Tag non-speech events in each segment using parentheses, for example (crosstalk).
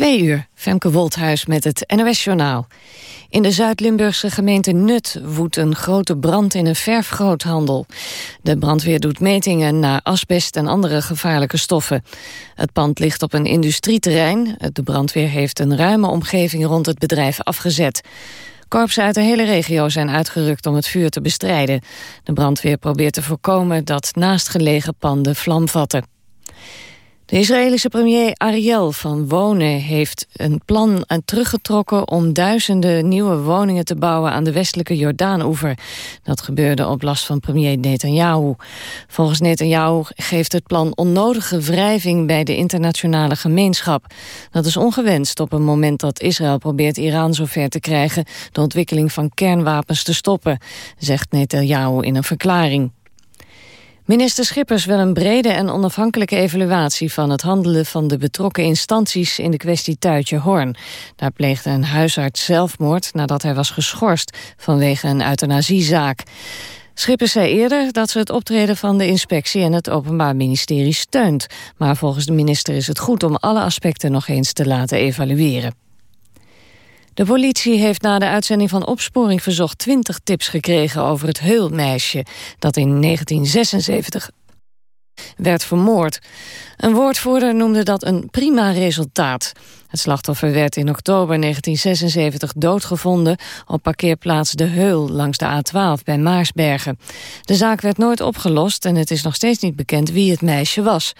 Twee uur, Femke Wolthuis met het NOS-journaal. In de Zuid-Limburgse gemeente Nut woedt een grote brand in een verfgroothandel. De brandweer doet metingen naar asbest en andere gevaarlijke stoffen. Het pand ligt op een industrieterrein. De brandweer heeft een ruime omgeving rond het bedrijf afgezet. Korpsen uit de hele regio zijn uitgerukt om het vuur te bestrijden. De brandweer probeert te voorkomen dat naastgelegen panden vlam vatten. De Israëlische premier Ariel van Wonen heeft een plan teruggetrokken om duizenden nieuwe woningen te bouwen aan de westelijke Jordaanoever. Dat gebeurde op last van premier Netanyahu. Volgens Netanyahu geeft het plan onnodige wrijving bij de internationale gemeenschap. Dat is ongewenst op een moment dat Israël probeert Iran zover te krijgen de ontwikkeling van kernwapens te stoppen, zegt Netanyahu in een verklaring. Minister Schippers wil een brede en onafhankelijke evaluatie van het handelen van de betrokken instanties in de kwestie Tuitje Hoorn. Daar pleegde een huisarts zelfmoord nadat hij was geschorst vanwege een euthanasiezaak. Schippers zei eerder dat ze het optreden van de inspectie en het Openbaar Ministerie steunt. Maar volgens de minister is het goed om alle aspecten nog eens te laten evalueren. De politie heeft na de uitzending van Opsporing Verzocht 20 tips gekregen over het heulmeisje dat in 1976 werd vermoord. Een woordvoerder noemde dat een prima resultaat. Het slachtoffer werd in oktober 1976 doodgevonden op parkeerplaats De Heul langs de A12 bij Maarsbergen. De zaak werd nooit opgelost en het is nog steeds niet bekend wie het meisje was.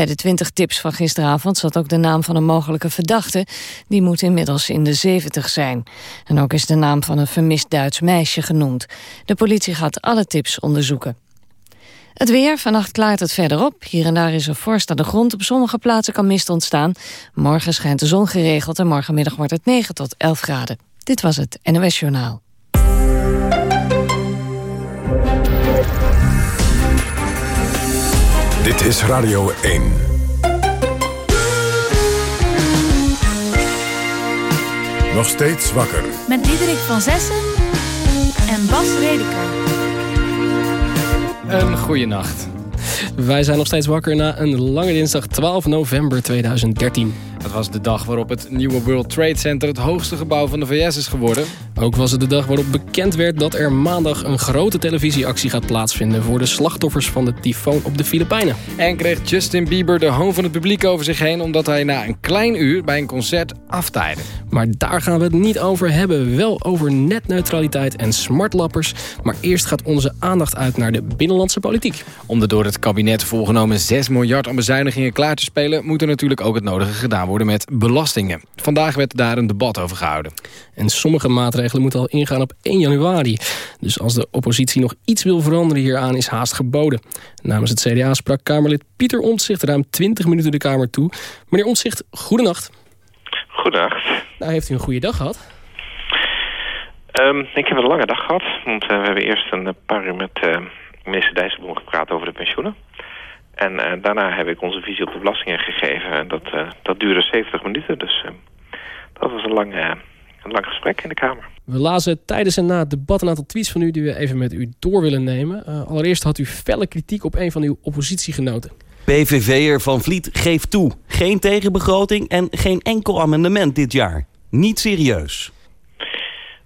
Bij de 20 tips van gisteravond zat ook de naam van een mogelijke verdachte. Die moet inmiddels in de 70 zijn. En ook is de naam van een vermist Duits meisje genoemd. De politie gaat alle tips onderzoeken. Het weer, vannacht klaart het verder op. Hier en daar is er vorst aan de grond. Op sommige plaatsen kan mist ontstaan. Morgen schijnt de zon geregeld en morgenmiddag wordt het 9 tot 11 graden. Dit was het NOS Journaal. Dit is Radio 1. Nog steeds wakker. Met Diederik van Zessen en Bas Redeker. Een goede nacht. Wij zijn nog steeds wakker na een lange dinsdag 12 november 2013. Het was de dag waarop het nieuwe World Trade Center het hoogste gebouw van de VS is geworden. Ook was het de dag waarop bekend werd dat er maandag een grote televisieactie gaat plaatsvinden voor de slachtoffers van de tyfoon op de Filipijnen. En kreeg Justin Bieber de hoon van het publiek over zich heen omdat hij na een klein uur bij een concert aftijde. Maar daar gaan we het niet over hebben. Wel over netneutraliteit en smartlappers. Maar eerst gaat onze aandacht uit naar de binnenlandse politiek. Om de door het kabinet voorgenomen 6 miljard aan bezuinigingen klaar te spelen... moet er natuurlijk ook het nodige gedaan worden met belastingen. Vandaag werd daar een debat over gehouden. En sommige maatregelen moeten al ingaan op 1 januari. Dus als de oppositie nog iets wil veranderen hieraan is haast geboden. Namens het CDA sprak Kamerlid Pieter Omtzigt ruim 20 minuten de Kamer toe. Meneer Omtzigt, goedenacht. Goedenacht. Nou, heeft u een goede dag gehad? Um, ik heb een lange dag gehad. Want uh, we hebben eerst een paar uur met uh, minister Dijsselbloem gepraat over de pensioenen. En uh, daarna heb ik onze visie op de belastingen gegeven. En dat, dat duurde 70 minuten. Dus dat was een lang, een lang gesprek in de Kamer. We lazen tijdens en na het debat een aantal tweets van u... die we even met u door willen nemen. allereerst had u felle kritiek op een van uw oppositiegenoten. PVV'er Van Vliet geeft toe. Geen tegenbegroting en geen enkel amendement dit jaar. Niet serieus.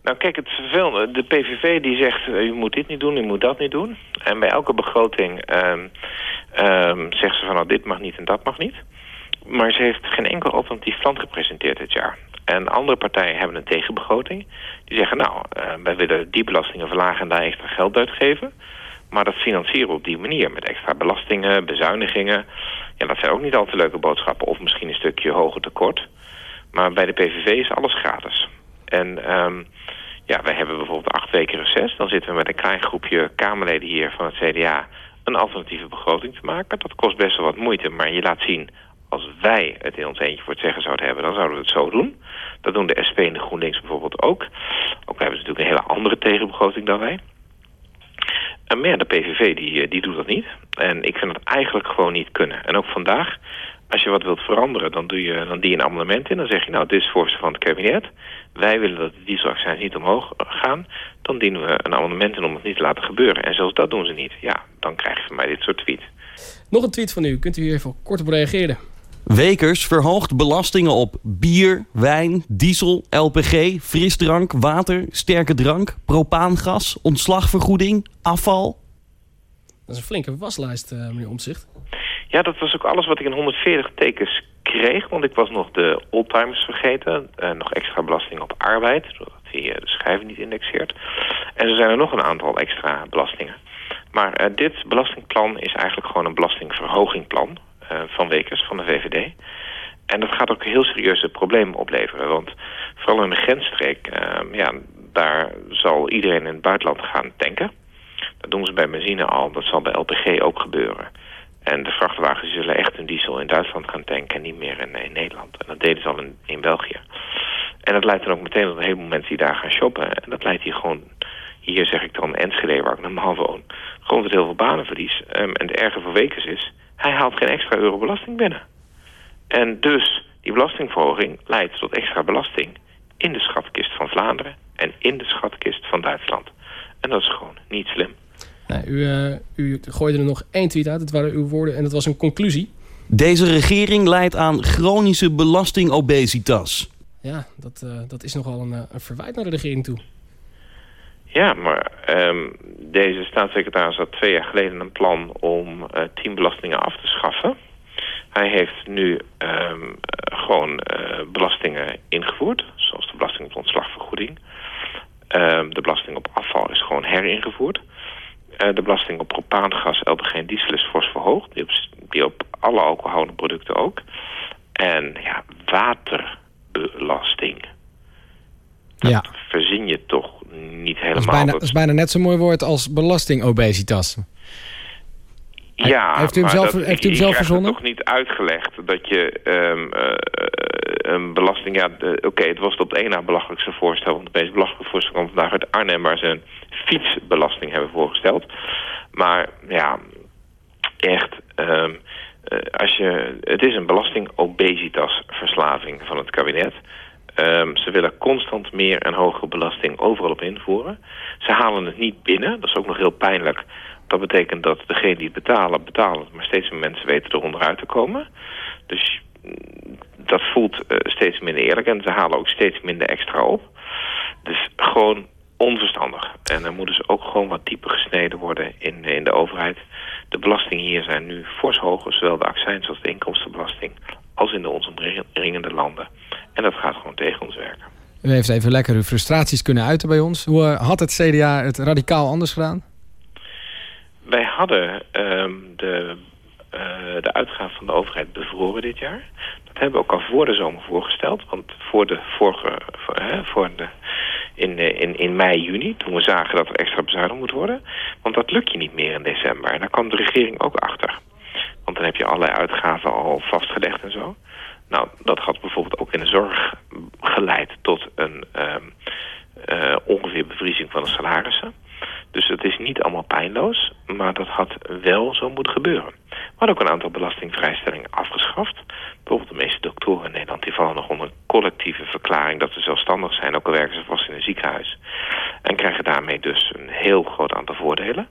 Nou kijk, het vervelende. De PVV die zegt, u moet dit niet doen, u moet dat niet doen. En bij elke begroting um, um, zegt ze van, nou dit mag niet en dat mag niet. Maar ze heeft geen enkel alternatief plan gepresenteerd dit jaar. En andere partijen hebben een tegenbegroting. Die zeggen, nou, uh, wij willen die belastingen verlagen en daar extra geld uitgeven. Maar dat financieren op die manier. Met extra belastingen, bezuinigingen. Ja, dat zijn ook niet al te leuke boodschappen. Of misschien een stukje hoger tekort. Maar bij de PVV is alles gratis. En um, ja, wij hebben bijvoorbeeld acht weken reces. Dan zitten we met een klein groepje Kamerleden hier van het CDA... een alternatieve begroting te maken. Dat kost best wel wat moeite, maar je laat zien... als wij het in ons eentje voor het zeggen zouden hebben... dan zouden we het zo doen. Dat doen de SP en de GroenLinks bijvoorbeeld ook. Ook hebben ze natuurlijk een hele andere tegenbegroting dan wij. En maar ja, de PVV die, die doet dat niet. En ik vind dat eigenlijk gewoon niet kunnen. En ook vandaag, als je wat wilt veranderen, dan doe je, dan die een amendement in. Dan zeg je, nou, dit is voorstel van het kabinet. Wij willen dat de dieselaccijns niet omhoog gaan. Dan dienen we een amendement in om het niet te laten gebeuren. En zelfs dat doen ze niet. Ja, dan krijg je van mij dit soort tweets. Nog een tweet van u. Kunt u hier even kort op reageren? Wekers verhoogt belastingen op bier, wijn, diesel, LPG, frisdrank, water, sterke drank, propaangas, ontslagvergoeding, afval. Dat is een flinke waslijst, uh, meneer Omtzigt. Ja, dat was ook alles wat ik in 140 tekens kreeg. Want ik was nog de oldtimers vergeten. Uh, nog extra belasting op arbeid, zodat hij uh, de schijven niet indexeert. En er zijn er nog een aantal extra belastingen. Maar dit belastingplan is eigenlijk gewoon een belastingverhogingplan van Wekers, van de VVD. En dat gaat ook heel serieuze problemen opleveren. Want vooral in de grensstreek, ja, daar zal iedereen in het buitenland gaan tanken. Dat doen ze bij benzine al, dat zal bij LPG ook gebeuren. En de vrachtwagens zullen echt een diesel in Duitsland gaan tanken... en niet meer in, in Nederland. En dat deden ze al in, België. En dat leidt dan ook meteen tot een heleboel mensen die daar gaan shoppen. En dat leidt hier gewoon, hier zeg ik dan Enschede waar ik normaal woon... gewoon tot heel veel banenverlies. Um, en het erge voor Wekers is, hij haalt geen extra euro belasting binnen. En dus, die belastingverhoging leidt tot extra belasting... in de schatkist van Vlaanderen en in de schatkist van Duitsland. En dat is gewoon niet slim. Nee, u, uh, u gooide er nog één tweet uit. Het waren uw woorden en dat was een conclusie. Deze regering leidt aan chronische belastingobesitas. Ja, dat, uh, dat is nogal een, een, verwijt naar de regering toe. Ja, maar um, deze staatssecretaris had twee jaar geleden een plan om uh, tien belastingen af te schaffen. Hij heeft nu um, gewoon belastingen ingevoerd, zoals de belasting op ontslagvergoeding. Um, de belasting op afval is gewoon heringevoerd. Uh, de belasting op propaangas, LPG en diesel is fors verhoogd. Die op, die op alle alcoholhoudende producten ook. En ja, waterbelasting. Dat ja. verzin je toch niet helemaal. Dat is, bijna, dat is bijna net zo'n mooi woord als belastingobesitas. Ja, heeft u hem zelf, dat, heeft u hem zelf verzonnen? toch niet uitgelegd dat je um, uh, een belasting... Ja, oké, okay, het was het op het één na belachelijkste voorstel. Want het meest belachelijke voorstel kwam vandaag uit Arnhem... waar ze een fietsbelasting hebben voorgesteld. Maar ja, echt... Um, uh, als je, het is een belasting-obesitas-verslaving van het kabinet... Um, ze willen constant meer en hogere belasting overal op invoeren. Ze halen het niet binnen, dat is ook nog heel pijnlijk... Dat betekent dat degene die betalen, betalen. Maar steeds meer mensen weten eronder uit te komen. Dus dat voelt uh, steeds minder eerlijk. En ze halen ook steeds minder extra op. Dus gewoon onverstandig. En dan moet dus ook gewoon wat dieper gesneden worden in, in de overheid. De belastingen hier zijn nu fors hoger. Zowel de accijns als de inkomstenbelasting. Als in de ons omringende landen. En dat gaat gewoon tegen ons werken. U heeft even lekker uw frustraties kunnen uiten bij ons. Hoe uh, had het CDA het radicaal anders gedaan? Wij hadden um, de, uh, de uitgaven van de overheid bevroren dit jaar. Dat hebben we ook al voor de zomer voorgesteld. Want voor de vorige, voor, hè, voor de, in, in, in mei, juni, toen we zagen dat er extra bezuinigd moet worden. Want dat lukt je niet meer in december. En daar kwam de regering ook achter. Want dan heb je allerlei uitgaven al vastgelegd en zo. Nou, dat had bijvoorbeeld ook in de zorg geleid tot een um, uh, ongeveer bevriezing van de salarissen. Dus het is niet allemaal pijnloos, maar dat had wel zo moeten gebeuren. We hadden ook een aantal belastingvrijstellingen afgeschaft. Bijvoorbeeld de meeste doktoren in Nederland die vallen nog onder collectieve verklaring dat ze zelfstandig zijn, ook al werken ze vast in een ziekenhuis. En krijgen daarmee dus een heel groot aantal voordelen.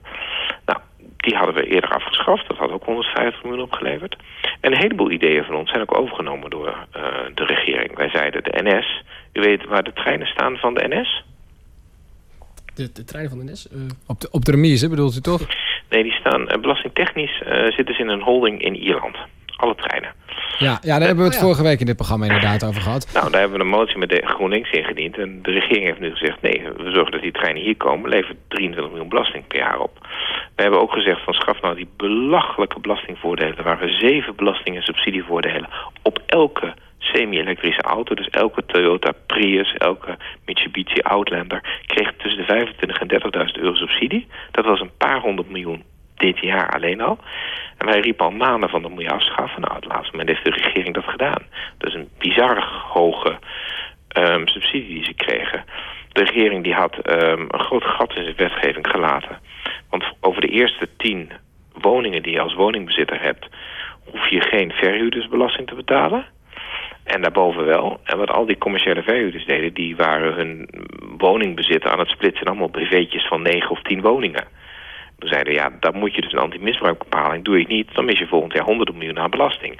Nou, die hadden we eerder afgeschaft. Dat had ook 150 miljoen opgeleverd. En een heleboel ideeën van ons zijn ook overgenomen door uh, de regering. Wij zeiden de NS. U weet waar de treinen staan van de NS? De, de treinen van de NS? Uh... Op, de, op de remise bedoelt u toch? Nee, die staan uh, belastingtechnisch uh, zitten ze in een holding in Ierland. Alle treinen. Ja, ja daar hebben we het oh, ja. vorige week in dit programma inderdaad over gehad. Nou, daar hebben we een motie met de GroenLinks ingediend. En de regering heeft nu gezegd, nee, we zorgen dat die treinen hier komen. Levert 23 miljoen belasting per jaar op. We hebben ook gezegd van schaf nou die belachelijke belastingvoordelen. Er waren zeven belasting- en subsidievoordelen op elke semi-elektrische auto. Dus elke Toyota Prius, elke Mitsubishi Outlander... kreeg tussen de 25 en 30.000 euro subsidie. Dat was een paar honderd miljoen dit jaar alleen al. En wij riepen al maanden van dat moet je afschaffen. Nou, het laatste moment heeft de regering dat gedaan. Dat is een bizar hoge um, subsidie die ze kregen. De regering die had um, een groot gat in zijn wetgeving gelaten. Want over de eerste tien woningen die je als woningbezitter hebt... hoef je geen verhuurdersbelasting te betalen... En daarboven wel. En wat al die commerciële verhuurders deden... die waren hun woningbezit aan het splitsen... allemaal BV'tjes van 9 of 10 woningen. Toen zeiden ja, dan moet je dus een antimisbruikbepaling. Doe je niet, dan mis je volgend jaar honderden miljoen aan belasting.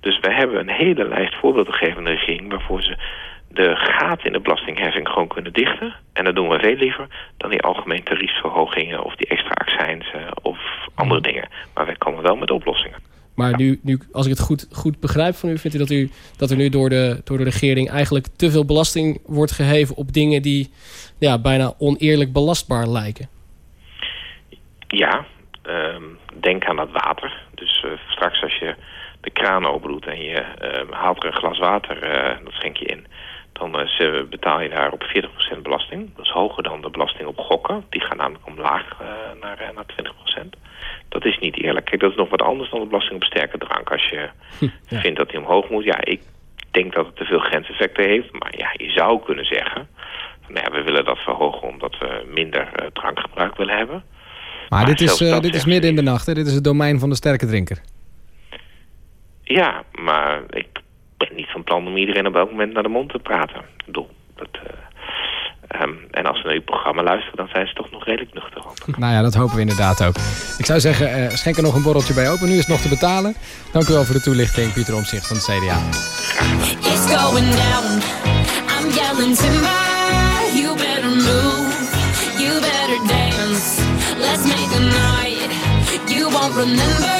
Dus we hebben een hele lijst voorbeelden gegeven aan de regering... waarvoor ze de gaten in de belastingheffing gewoon kunnen dichten. En dat doen we veel liever dan die algemeen tariefsverhogingen... of die extra accijnsen of andere dingen. Maar wij komen wel met oplossingen. Maar nu, nu, als ik het goed, goed begrijp van u... vindt u dat, u dat er nu door de, door de regering eigenlijk te veel belasting wordt geheven... op dingen die ja, bijna oneerlijk belastbaar lijken? Ja, ehm, denk aan dat water. Dus uh, straks als je de kraan open doet en je uh, haalt er een glas water, uh, dat schenk je in... dan uh, betaal je daar op 40% belasting. Dat is hoger dan de belasting op gokken. Die gaat namelijk omlaag naar, naar 20%. Dat is niet eerlijk. Kijk, dat is nog wat anders dan de belasting op sterke drank. Als je hm, ja. vindt dat die omhoog moet, ja, ik denk dat het te veel grenseffecten heeft. Maar ja, je zou kunnen zeggen... Nou ja, we willen dat verhogen omdat we minder drankgebruik willen hebben... Maar, maar dit, is, uh, dit is midden in de nacht, hè? Dit is het domein van de sterke drinker. Ja, maar ik ben niet van plan om iedereen op elk moment naar de mond te praten. Ik bedoel, dat... Uh, um, en als ze naar uw programma luisteren, dan zijn ze toch nog redelijk nuchter. (laughs) nou ja, dat hopen we inderdaad ook. Ik zou zeggen, uh, schenk er nog een borreltje bij open. Nu is het nog te betalen. Dank u wel voor de toelichting, Pieter Omzicht van het CDA. It's going down. I'm yelling timber. You better move. You better dance. Let's make a night you won't remember.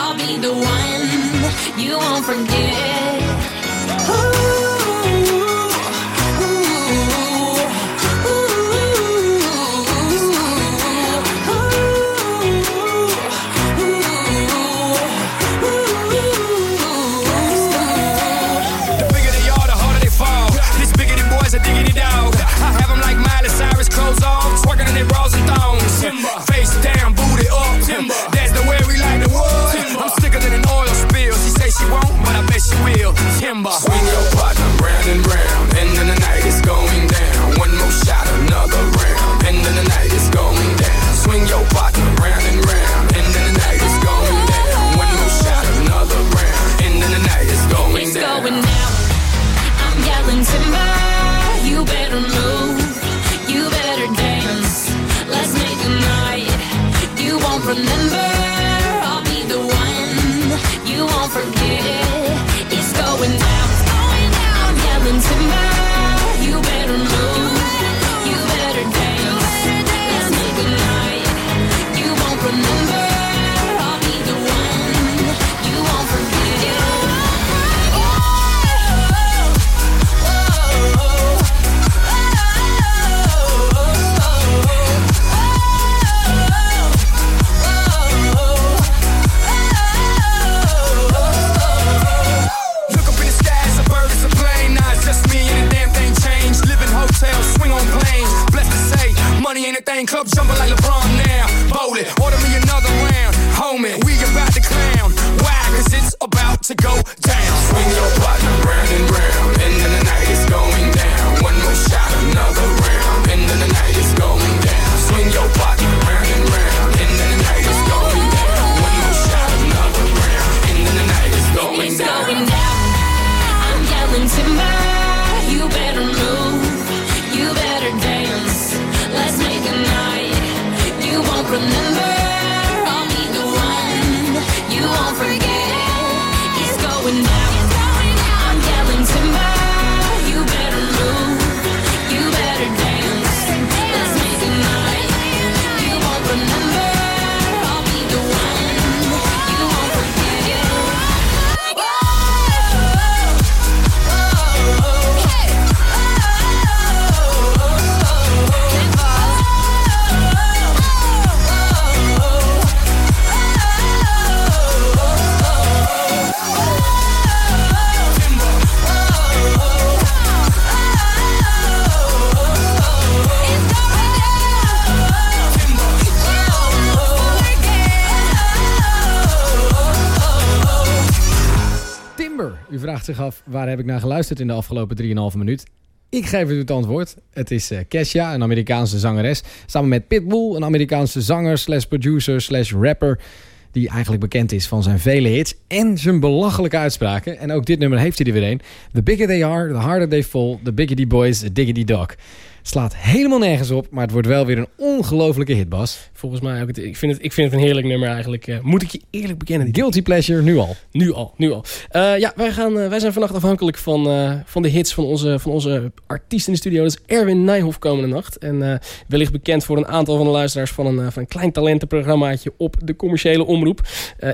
I'll be the one you won't forget. Jumping like LeBron now. Bowl it, order me another round. Homie, we about to clown. Why? Cause it's about to go down. Swing your partner round and round. U vraagt zich af, waar heb ik naar geluisterd in de afgelopen 3,5 minuut? Ik geef u het antwoord. Het is eh, Kesha, een Amerikaanse zangeres. Samen met Pitbull, een Amerikaanse zanger slash producer slash rapper... die eigenlijk bekend is van zijn vele hits en zijn belachelijke uitspraken. En ook dit nummer heeft hij er weer een. The bigger they are, the harder they fall. The bigger the boys, the diggity dog. Slaat helemaal nergens op, maar het wordt wel weer een ongelofelijke hit, Bas. Volgens mij ook. Het, ik, vind het, ik vind het een heerlijk nummer eigenlijk. eh, moet ik je eerlijk bekennen. Guilty pleasure, nu al. Nu al, nu al. Eh, ja, wij, gaan, eh, wij zijn vannacht afhankelijk van, van de hits van onze, van onze artiest in de studio. Dat is Erwin Nijhoff komende nacht. En wellicht bekend voor een aantal van de luisteraars van een, van een klein talentenprogrammaatje op de commerciële omroep.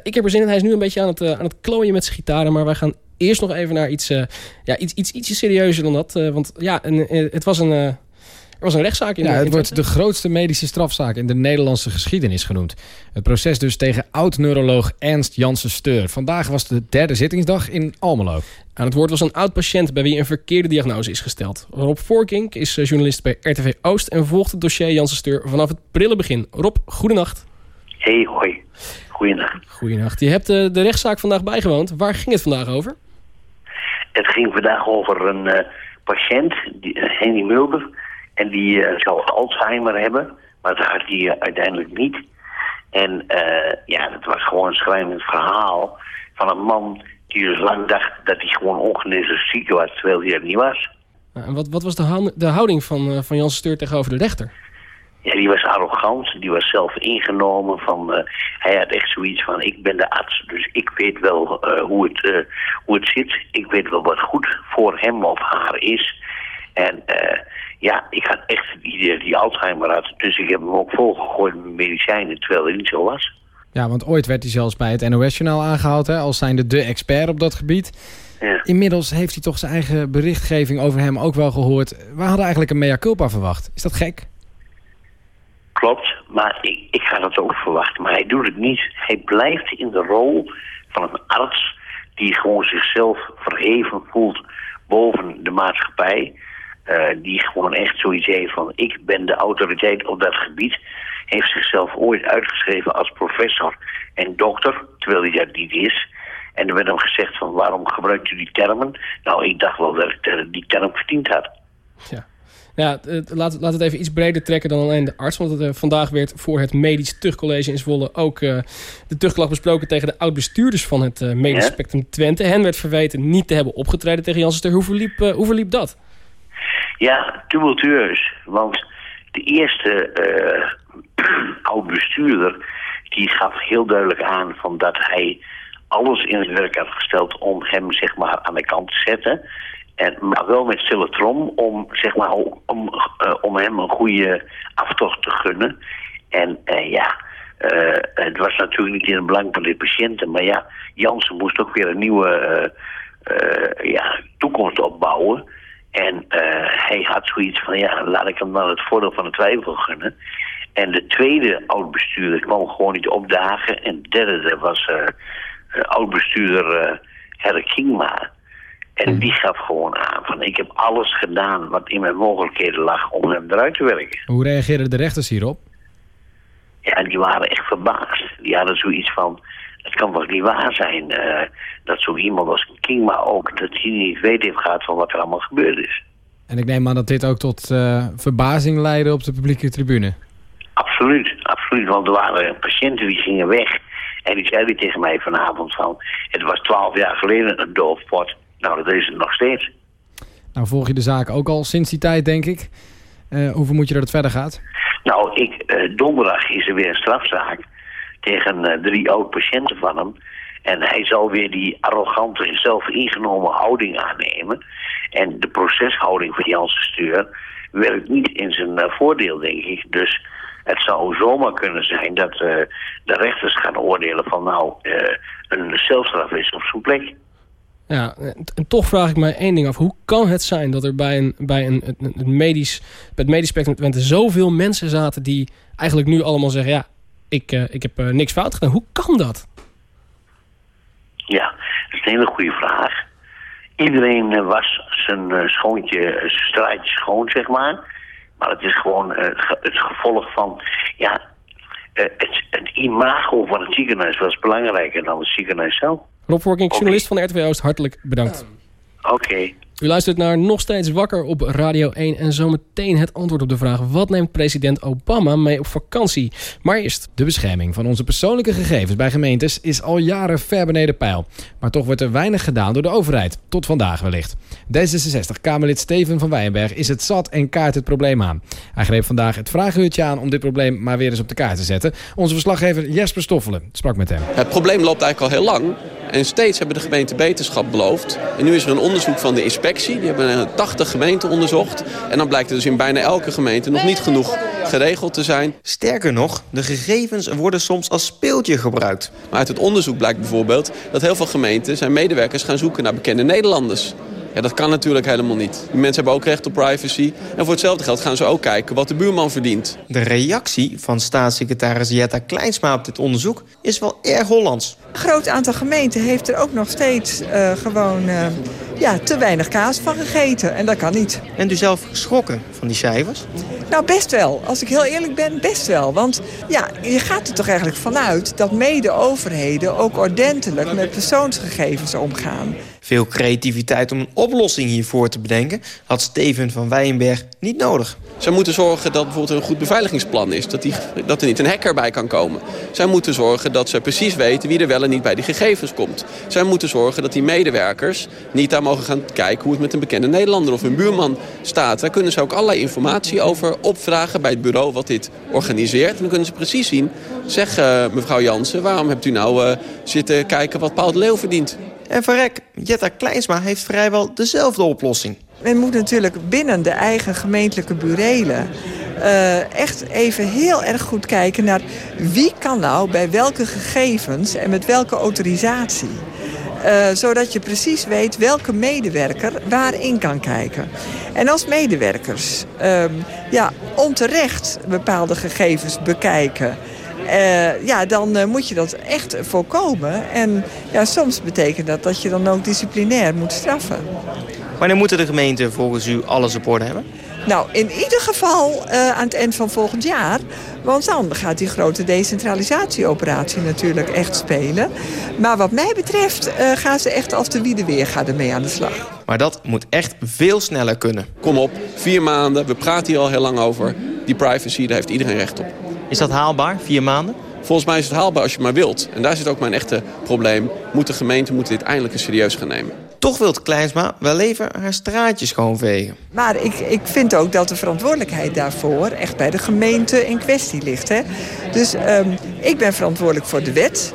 Ik heb er zin in. Hij is nu een beetje aan het, aan het klooien met zijn gitaren. Maar wij gaan eerst nog even naar iets, eh, ja, iets, iets ietsje serieuzer dan dat. Eh, want ja, een, eh, het was een, eh, er was een rechtszaak in Ja, de het in wordt de grootste medische strafzaak in de Nederlandse geschiedenis genoemd. Het proces dus tegen oud-neuroloog Ernst Janssen Steur. Vandaag was de derde zittingsdag in Almelo. Aan het woord was een oud-patiënt bij wie een verkeerde diagnose is gesteld. Rob Voorkink is journalist bij RTV Oost en volgt het dossier Janssen Steur vanaf het prille begin. Rob, goedenacht. Hey, hoi. Goeienacht. Goedenacht. Je hebt de rechtszaak vandaag bijgewoond. Waar ging het vandaag over? Het ging vandaag over een eh, patiënt, die, eh, Mulder. En die eh, zou Alzheimer hebben, maar dat had hij uiteindelijk niet. En ja, dat was gewoon een schrijnend verhaal van een man die dus lang dacht dat hij gewoon ongeneeslijk ziek was, terwijl hij dat niet was. Nou, en wat, wat was de, de houding van, van Janssen Steur tegenover de rechter? Ja, die was arrogant, die was zelf ingenomen van, eh, hij had echt zoiets van, ik ben de arts, dus ik weet wel eh, hoe, het, eh, hoe het zit. Ik weet wel wat goed voor hem of haar is. En ja, ik had echt dat hij Alzheimer had, dus ik heb hem ook volgegooid met medicijnen, terwijl het niet zo was. Ja, want ooit werd hij zelfs bij het NOS-journaal aangehaald... Hè, als zijnde de expert op dat gebied. Inmiddels heeft hij toch zijn eigen berichtgeving over hem ook wel gehoord. We hadden eigenlijk een mea culpa verwacht. Is dat gek? Klopt, maar ik, ik had het ook verwacht. Maar hij doet het niet. Hij blijft in de rol van een arts die gewoon zichzelf verheven voelt boven de maatschappij. Eh, die gewoon echt zoiets heeft van ik ben de autoriteit op dat gebied. Heeft zichzelf ooit uitgeschreven als professor en dokter, terwijl hij dat niet is. En er werd hem gezegd van waarom gebruikt u die termen? Nou, ik dacht wel dat ik eh, die term verdiend had. Ja, het- laat, laat het even iets breder trekken dan alleen de arts. Want het, eh, vandaag werd voor het Medisch Tuchtcollege in Zwolle ook eh, de tuchtklacht besproken tegen de oud-bestuurders van het eh, Medisch Ja. Spectrum Twente. Hen werd verweten niet te hebben opgetreden tegen Janssen. Hoe verliep, hoe verliep dat? Ja, tumultueus. Want de eerste (clears throat) oud-bestuurder... die gaf heel duidelijk aan van dat hij alles in het werk had gesteld... om hem zeg maar aan de kant te zetten. En, maar wel met stille trom om, zeg maar, om, eh, om hem een goede aftocht te gunnen. En eh, ja, eh, het was natuurlijk niet in het belang van de patiënten... maar ja, Jansen moest ook weer een nieuwe eh, eh, ja, toekomst opbouwen... En eh, hij had zoiets van, ja, laat ik hem dan het voordeel van de twijfel gunnen. En de tweede oud-bestuurder kwam gewoon niet opdagen. En de derde was eh, eh, oud-bestuurder eh Herre Kingma. En die gaf gewoon aan van, ik heb alles gedaan wat in mijn mogelijkheden lag om hem eruit te werken. Hoe reageerden de rechters hierop? Ja, die waren echt verbaasd. Die hadden zoiets van, het kan toch niet waar zijn eh, dat zo iemand als Kingma ook, dat hij niet weet heeft gehad van wat er allemaal gebeurd is. En ik neem aan dat dit ook tot eh, verbazing leidde op de publieke tribune. Absoluut, absoluut. Want er waren patiënten die gingen weg. En die zeiden tegen mij vanavond van... het was twaalf jaar geleden een doofpot. Nou, dat is het nog steeds. Nou volg je de zaak ook al sinds die tijd, denk ik. Eh, hoe vermoed je dat het verder gaat? Nou, ik, eh, donderdag is er weer een strafzaak... tegen eh, drie oud-patiënten van hem. En hij zal weer die arrogante, zelf ingenomen houding aannemen. En de proceshouding van Janssen Steur... werkt niet in zijn voordeel, denk ik. Dus het zou zomaar kunnen zijn dat de rechters gaan oordelen van... nou, een celstraf is op zijn plek. Ja, en, toch vraag ik mij één ding af. Hoe kan het zijn dat er bij, een, bij een, een medisch, bij het medisch spectrum Twente zoveel mensen zaten die eigenlijk nu allemaal zeggen... ja, ik, eh, ik heb eh, niks fout gedaan. Hoe kan dat? Ja, dat is een hele goede vraag. Iedereen eh, was zijn schoontje, zijn schoon, zeg maar. Maar het is gewoon ge- het gevolg van, ja, het, het imago van het ziekenhuis was belangrijker dan het ziekenhuis zelf. Rob Vorking, journalist van de RTV Oost, hartelijk bedankt. Oké. U luistert naar Nog Steeds Wakker op Radio 1 en zometeen het antwoord op de vraag... wat neemt president Obama mee op vakantie? Maar eerst... De bescherming van onze persoonlijke gegevens bij gemeentes is al jaren ver beneden peil. Maar toch wordt er weinig gedaan door de overheid. Tot vandaag wellicht. D66-Kamerlid Steven van Wijenberg is het zat en kaart het probleem aan. Hij greep vandaag het vraaguurtje aan om dit probleem maar weer eens op de kaart te zetten. Onze verslaggever Jesper Stoffelen sprak met hem. Het probleem loopt eigenlijk al heel lang. En steeds hebben de gemeenten beterschap beloofd. En nu is er een onderzoek van de inspectie. Die hebben 80 gemeenten onderzocht. En dan blijkt er dus in bijna elke gemeente nog niet genoeg geregeld te zijn. Sterker nog, de gegevens worden soms als speeltje gebruikt. Maar uit het onderzoek blijkt bijvoorbeeld dat heel veel gemeenten zijn medewerkers gaan zoeken naar bekende Nederlanders. Ja, dat kan natuurlijk helemaal niet. Die mensen hebben ook recht op privacy. En voor hetzelfde geld gaan ze ook kijken wat de buurman verdient. De reactie van staatssecretaris Jetta Kleinsma op dit onderzoek is wel erg Hollands. Een groot aantal gemeenten heeft er ook nog steeds uh, gewoon uh, ja, te weinig kaas van gegeten. En dat kan niet. Bent u zelf geschrokken van die cijfers? Nou, best wel. Als ik heel eerlijk ben, best wel. Want ja, je gaat er toch eigenlijk vanuit dat mede-overheden ook ordentelijk met persoonsgegevens omgaan. Veel creativiteit om een oplossing hiervoor te bedenken... had Steven van Wijenberg niet nodig. Zij moeten zorgen dat bijvoorbeeld een goed beveiligingsplan is. Dat, die, dat er niet een hacker bij kan komen. Zij moeten zorgen dat ze precies weten wie er wel en niet bij die gegevens komt. Zij moeten zorgen dat die medewerkers niet daar mogen gaan kijken... hoe het met een bekende Nederlander of een buurman staat. Daar kunnen ze ook allerlei informatie over opvragen bij het bureau wat dit organiseert. En dan kunnen ze precies zien, zeg uh, mevrouw Jansen... waarom hebt u nou uh, zitten kijken wat Paul de Leeuw verdient? En verrek, Jetta Kleinsma heeft vrijwel dezelfde oplossing. Men moet natuurlijk binnen de eigen gemeentelijke burelen... Uh, echt even heel erg goed kijken naar wie kan nou bij welke gegevens en met welke autorisatie. Uh, zodat je precies weet welke medewerker waarin kan kijken. En als medewerkers uh, ja, onterecht bepaalde gegevens bekijken... Uh, ja, dan uh, moet je dat echt voorkomen. En ja, soms betekent dat dat je dan ook disciplinair moet straffen. Wanneer moeten de gemeenten volgens u alles op orde hebben? Nou, in ieder geval uh, aan het eind van volgend jaar. Want dan gaat die grote decentralisatieoperatie natuurlijk echt spelen. Maar wat mij betreft uh, gaan ze echt als de wiede weer gaan ermee aan de slag. Maar dat moet echt veel sneller kunnen. Kom op, vier maanden, we praten hier al heel lang over. Die privacy, daar heeft iedereen recht op. Is dat haalbaar, vier maanden? Volgens mij is het haalbaar als je maar wilt. En daar zit ook mijn echte probleem. Moet de gemeente moet dit eindelijk eens serieus gaan nemen. Toch wil Kleinsma wel even haar straatjes schoonvegen. Maar ik, ik vind ook dat de verantwoordelijkheid daarvoor echt bij de gemeente in kwestie ligt. Hè? Dus um, ik ben verantwoordelijk voor de wet.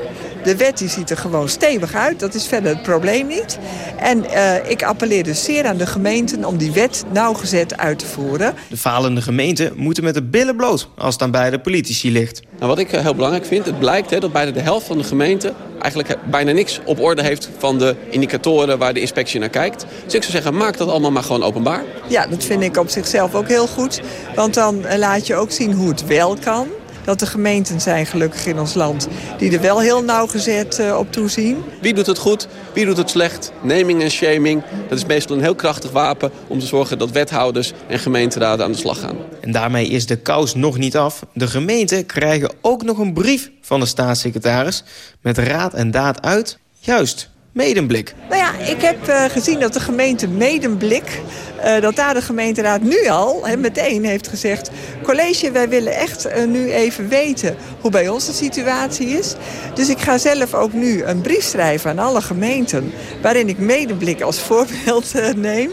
De wet die ziet er gewoon stevig uit. Dat is verder het probleem niet. En uh, ik appelleer dus zeer aan de gemeenten om die wet nauwgezet uit te voeren. De falende gemeenten moeten met de billen bloot als het aan bij de politici ligt. Nou, wat ik heel belangrijk vind, het blijkt hè, dat bijna de helft van de gemeenten eigenlijk bijna niks op orde heeft van de indicatoren waar de inspectie naar kijkt. Dus ik zou zeggen, maak dat allemaal maar gewoon openbaar. Ja, dat vind ik op zichzelf ook heel goed. Want dan laat je ook zien hoe het wel kan dat er gemeenten zijn gelukkig in ons land... die er wel heel nauwgezet uh, op toezien. Wie doet het goed, wie doet het slecht? Naming en shaming, dat is meestal een heel krachtig wapen... om te zorgen dat wethouders en gemeenteraden aan de slag gaan. En daarmee is de kous nog niet af. De gemeenten krijgen ook nog een brief van de staatssecretaris... met raad en daad uit, juist, Medemblik. Nou ja, ik heb uh, gezien dat de gemeente Medemblik... Uh, dat daar de gemeenteraad nu al he, meteen heeft gezegd... college, wij willen echt uh, nu even weten hoe bij ons de situatie is. Dus ik ga zelf ook nu een brief schrijven aan alle gemeenten... waarin ik Medemblik als (laughs) voorbeeld neem...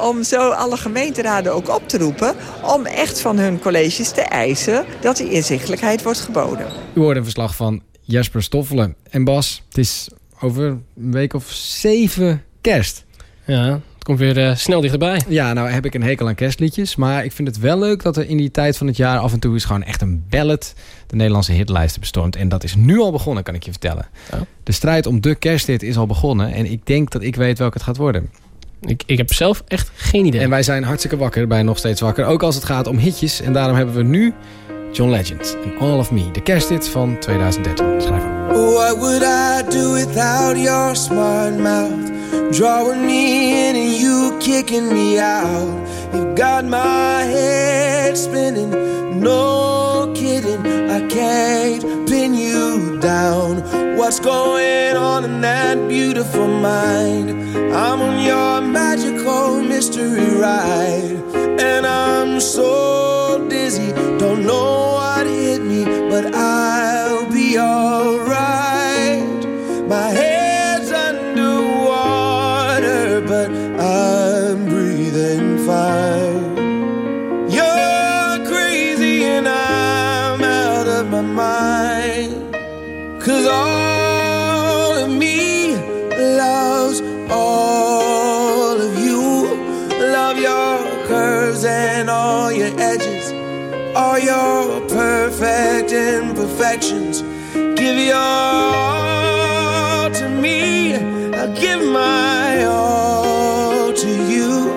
om zo alle gemeenteraden ook op te roepen... om echt van hun colleges te eisen dat die inzichtelijkheid wordt geboden. U hoort een verslag van Jesper Stoffelen. En Bas, het is over een week of zeven kerst. Ja, het komt weer uh, snel dichterbij. Ja, nou heb ik een hekel aan kerstliedjes. Maar ik vind het wel leuk dat er in die tijd van het jaar af en toe is gewoon echt een ballad de Nederlandse hitlijsten bestormt. En dat is nu al begonnen, kan ik je vertellen. De strijd om de kersthit is al begonnen. En ik denk dat ik weet welke het gaat worden. Ik, ik heb zelf echt geen idee. En wij zijn hartstikke wakker bij Nog Steeds Wakker. Ook als het gaat om hitjes. En daarom hebben we nu John Legend en All of Me. De kersthit van 2013. Schrijf op. What would I do without your smart mouth? Drawing me in and you kicking me out. You got my head spinning, no kidding. I can't pin you down. What's going on in that beautiful mind? I'm on your magical mystery ride. And I'm so dizzy, don't know what hit me, but I'll be alright. Imperfections. Give your all to me. I'll give my all to you.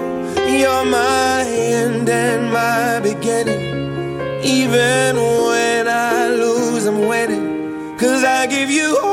You're my end and my beginning. Even when I lose, I'm winning. Cause I give you all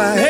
my head.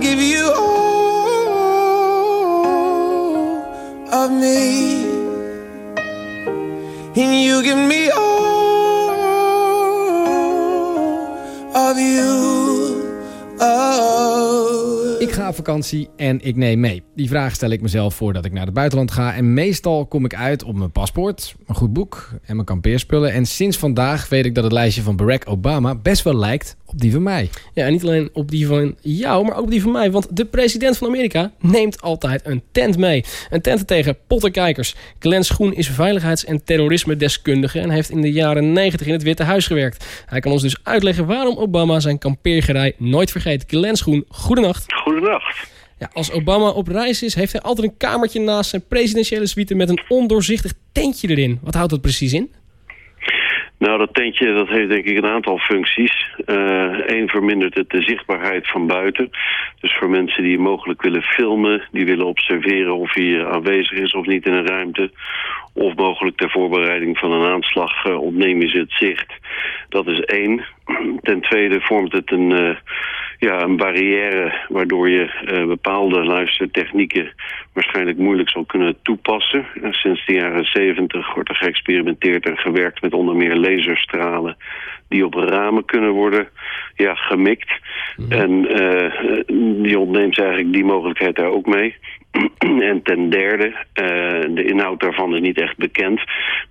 Give you all of me. And you give me all of you. Oh. Ik ga op vakantie en ik neem mee. Die vraag stel ik mezelf voordat ik naar het buitenland ga. En meestal kom ik uit op mijn paspoort, een goed boek en mijn kampeerspullen. En sinds vandaag weet ik dat het lijstje van Barack Obama best wel lijkt op die van mij. Ja, en niet alleen op die van jou, maar ook op die van mij. Want de president van Amerika neemt altijd een tent mee. Een tent tegen pottenkijkers. Glenn Schoen is veiligheids- en terrorisme-deskundige... en heeft in de jaren 90 in het Witte Huis gewerkt. Hij kan ons dus uitleggen waarom Obama zijn kampeergerij nooit vergeet. Glenn Schoen, goedenacht. Goedenacht. Ja, als Obama op reis is, heeft hij altijd een kamertje naast zijn presidentiële suite... met een ondoorzichtig tentje erin. Wat houdt dat precies in? Nou, dat tentje dat heeft denk ik een aantal functies. Eén vermindert het de zichtbaarheid van buiten. Dus voor mensen die mogelijk willen filmen, die willen observeren of hij aanwezig is of niet in een ruimte. Of mogelijk ter voorbereiding van een aanslag uh, ontnemen ze het zicht. Dat is één. Ten tweede vormt het een, uh, ja, een barrière waardoor je eh, bepaalde luistertechnieken waarschijnlijk moeilijk zal kunnen toepassen. En sinds de jaren 70 wordt er geëxperimenteerd en gewerkt met onder meer laserstralen die op ramen kunnen worden ja, gemikt. En eh, die ontneemt eigenlijk die mogelijkheid daar ook mee. (clears throat) En ten derde, eh, de inhoud daarvan is niet echt bekend,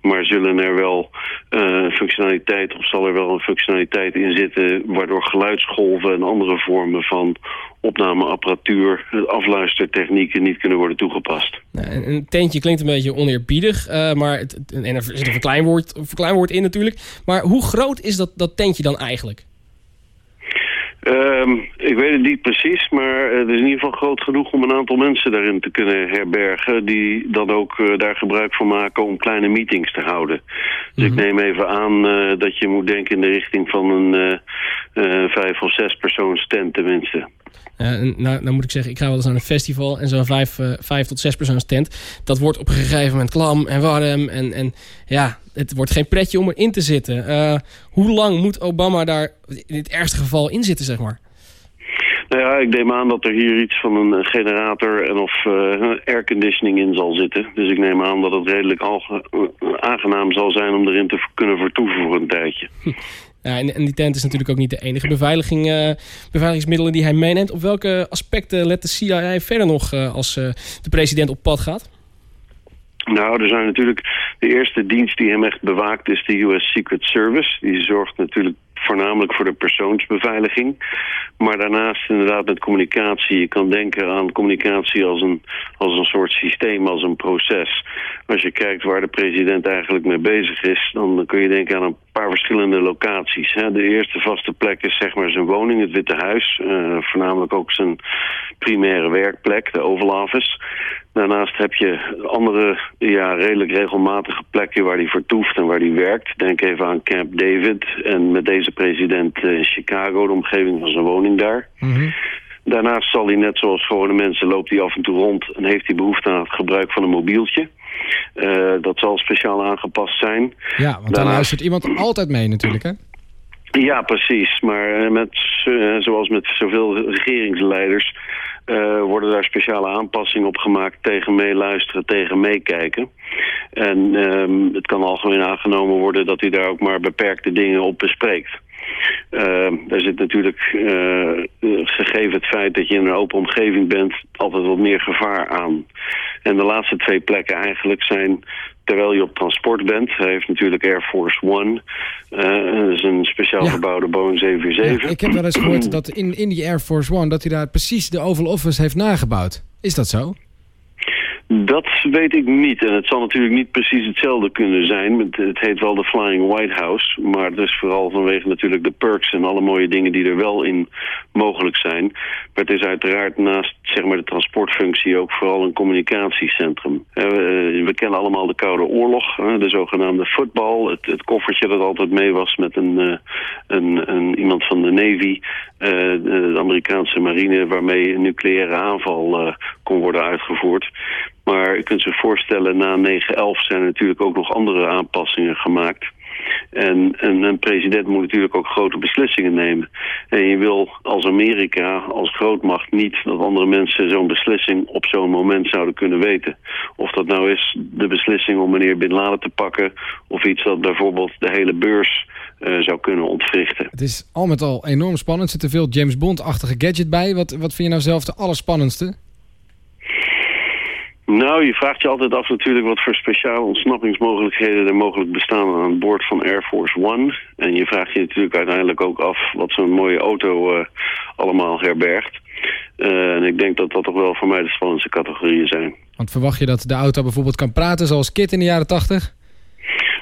maar zullen er wel uh, functionaliteit of zal er wel een functionaliteit in zitten waardoor geluidsgolven en andere vormen van opnameapparatuur, afluistertechnieken niet kunnen worden toegepast. Nou, een, tentje klinkt een beetje oneerbiedig, uh, maar het, en er zit een verkleinwoord, een verkleinwoord in natuurlijk. Maar hoe groot is dat, dat tentje dan eigenlijk? Um, ik weet het niet precies, maar het is in ieder geval groot genoeg om een aantal mensen daarin te kunnen herbergen. Die dan ook uh, daar gebruik van maken om kleine meetings te houden. Dus mm -hmm. ik neem even aan uh, dat je moet denken in de richting van een uh, vijf of zes persoons tent tenminste. Uh, nou, nou moet ik zeggen, ik ga wel eens naar een festival en zo'n vijf, uh, vijf tot zes persoons tent. Dat wordt op een gegeven moment klam en warm en, en ja, het wordt geen pretje om erin te zitten. Uh, hoe lang moet Obama daar in het ergste geval in zitten, zeg maar? Nou ja, ik neem aan dat er hier iets van een generator en of uh, airconditioning in zal zitten. Dus ik neem aan dat het redelijk aangenaam zal zijn om erin te kunnen vertoeven voor een tijdje. Ja, en, en, die tent is natuurlijk ook niet de enige beveiliging, uh, beveiligingsmiddelen die hij meeneemt. Op welke aspecten let de CIA verder nog uh, als uh, de president op pad gaat? Nou, er zijn natuurlijk de eerste dienst die hem echt bewaakt is de US Secret Service. Die zorgt natuurlijk voornamelijk voor de persoonsbeveiliging. Maar daarnaast inderdaad met communicatie. Je kan denken aan communicatie als een, als een soort systeem, als een proces. Als je kijkt waar de president eigenlijk mee bezig is... dan kun je denken aan een paar verschillende locaties. De eerste vaste plek is zeg maar zijn woning, het Witte Huis. Uh, voornamelijk ook zijn primaire werkplek, de Oval Office. Daarnaast heb je andere ja, redelijk regelmatige plekken waar hij vertoeft en waar hij werkt. Denk even aan Camp David en met deze president in Chicago, de omgeving van zijn woning daar. Mm -hmm. Daarnaast zal hij net zoals gewone mensen loopt hij af en toe rond en heeft hij behoefte aan het gebruik van een mobieltje. Uh, dat zal speciaal aangepast zijn. Ja, want dan luistert iemand altijd mee natuurlijk hè? Ja, precies. Maar met, uh, zoals met zoveel regeringsleiders uh, worden daar speciale aanpassingen op gemaakt tegen meeluisteren, tegen meekijken. En um, het kan algemeen aangenomen worden dat hij daar ook maar beperkte dingen op bespreekt. Uh, daar zit natuurlijk, uh, gegeven het feit dat je in een open omgeving bent, altijd wat meer gevaar aan. En de laatste twee plekken eigenlijk zijn terwijl je op transport bent. Hij heeft natuurlijk Air Force One. Uh, dat is een speciaal ja. gebouwde Boeing 747. Ja, ik heb wel eens gehoord dat in, in die Air Force One... dat hij daar precies de Oval Office heeft nagebouwd. Is dat zo? Dat weet ik niet. En het zal natuurlijk niet precies hetzelfde kunnen zijn. Het heet wel de Flying White House. Maar is vooral vanwege natuurlijk de perks en alle mooie dingen die er wel in mogelijk zijn. Maar het is uiteraard naast zeg maar, de transportfunctie ook vooral een communicatiecentrum. We kennen allemaal de Koude Oorlog, de zogenaamde voetbal. Het, koffertje dat altijd mee was met een, een, een iemand van de Navy, de Amerikaanse marine, waarmee een nucleaire aanval kon worden uitgevoerd. Maar je kunt zich voorstellen, na 9-11 zijn er natuurlijk ook nog andere aanpassingen gemaakt. En, en een president moet natuurlijk ook grote beslissingen nemen. En je wil als Amerika, als grootmacht, niet dat andere mensen zo'n beslissing op zo'n moment zouden kunnen weten. Of dat nou is de beslissing om meneer Bin Laden te pakken... of iets dat bijvoorbeeld de hele beurs uh, zou kunnen ontwrichten. Het is al met al enorm spannend. Zit er veel James Bond-achtige gadget bij. Wat, wat vind je nou zelf de allerspannendste? Nou, je vraagt je altijd af natuurlijk wat voor speciale ontsnappingsmogelijkheden er mogelijk bestaan aan boord van Air Force One. En je vraagt je natuurlijk uiteindelijk ook af wat zo'n mooie auto uh, allemaal herbergt. Uh, en ik denk dat dat toch wel voor mij de spannendste categorieën zijn. Want verwacht je dat de auto bijvoorbeeld kan praten zoals Kit in de jaren tachtig?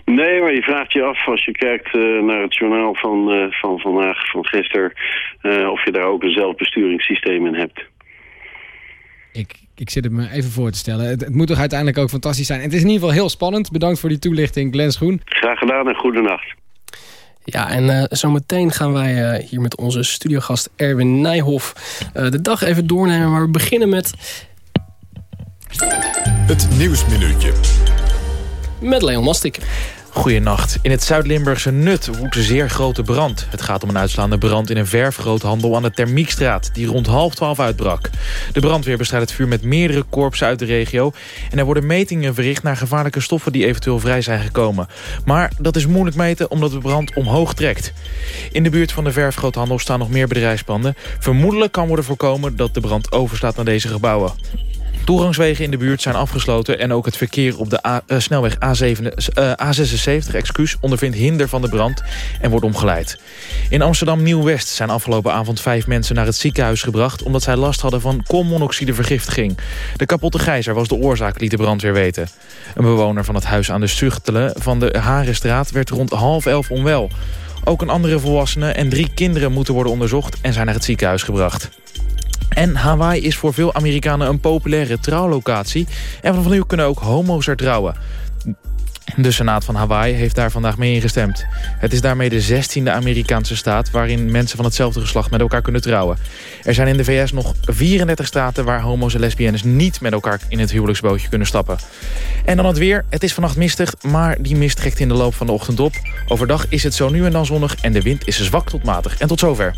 Nee, maar je vraagt je af als je kijkt uh, naar het journaal van, van vandaag, van gisteren, of je daar ook een zelfbesturingssysteem in hebt. Ik, ik zit het me even voor te stellen. Het, het, moet toch uiteindelijk ook fantastisch zijn. En het is in ieder geval heel spannend. Bedankt voor die toelichting, Glenn Schoen. Graag gedaan en goede nacht. Ja, en uh, zometeen gaan wij uh, hier met onze studiogast Erwin Nijhoff uh, de dag even doornemen. Maar we beginnen met... Het Nieuwsminuutje. Met Leon Mastik. Goedenacht. In het Zuid-Limburgse Nut woedt een zeer grote brand. Het gaat om een uitslaande brand in een verfgroothandel aan de Termiekstraat... die rond half twaalf uitbrak. De brandweer bestrijdt het vuur met meerdere korpsen uit de regio... en er worden metingen verricht naar gevaarlijke stoffen die eventueel vrij zijn gekomen. Maar dat is moeilijk meten omdat de brand omhoog trekt. In de buurt van de verfgroothandel staan nog meer bedrijfspanden. Vermoedelijk kan worden voorkomen dat de brand overslaat naar deze gebouwen. Toegangswegen in de buurt zijn afgesloten... en ook het verkeer op de uh, snelweg A7, uh, A76 excuus, ondervindt hinder van de brand en wordt omgeleid. In Amsterdam Nieuw-West zijn afgelopen avond vijf mensen naar het ziekenhuis gebracht... omdat zij last hadden van koolmonoxidevergiftiging. De kapotte gijzer was de oorzaak, liet de brandweer weten. Een bewoner van het huis aan de Zuchtelen van de Harenstraat... werd rond half elf onwel. Ook een andere volwassene en drie kinderen moeten worden onderzocht... en zijn naar het ziekenhuis gebracht. En Hawaii is voor veel Amerikanen een populaire trouwlocatie. En vanaf nu kunnen ook homo's er trouwen. De Senaat van Hawaii heeft daar vandaag mee ingestemd. Het is daarmee de 16e Amerikaanse staat... waarin mensen van hetzelfde geslacht met elkaar kunnen trouwen. Er zijn in de VS nog 34 staten... waar homo's en lesbiennes niet met elkaar in het huwelijksbootje kunnen stappen. En dan het weer. Het is vannacht mistig, maar die mist trekt in de loop van de ochtend op. Overdag is het zo nu en dan zonnig en de wind is zwak tot matig. En tot zover.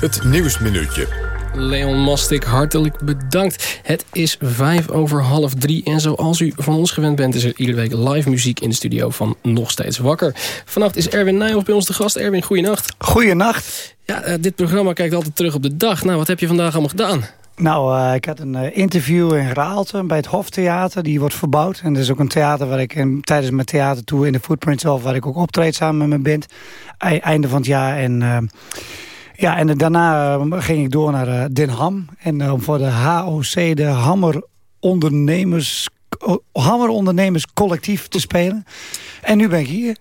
Het Nieuwsminuutje. Leon Mastik, hartelijk bedankt. Het is vijf over half drie. En zoals u van ons gewend bent... is er iedere week live muziek in de studio van Nog Steeds Wakker. Vannacht is Erwin Nijhoff bij ons de gast. Erwin, goeienacht. Goeienacht. Ja, uh, dit programma kijkt altijd terug op de dag. Nou, wat heb je vandaag allemaal gedaan? Nou, uh, ik had een uh, interview in Raalte bij het Hoftheater. Die wordt verbouwd. En dat is ook een theater waar ik in, tijdens mijn theatertour in de Footprints of... waar ik ook optreed samen met mijn band. E einde van het jaar. En... Ja, en daarna uh, ging ik door naar uh, Den Ham. En uh, voor de HOC, de Hammer Ondernemers, Hammer Ondernemers Collectief te spelen. En nu ben ik hier.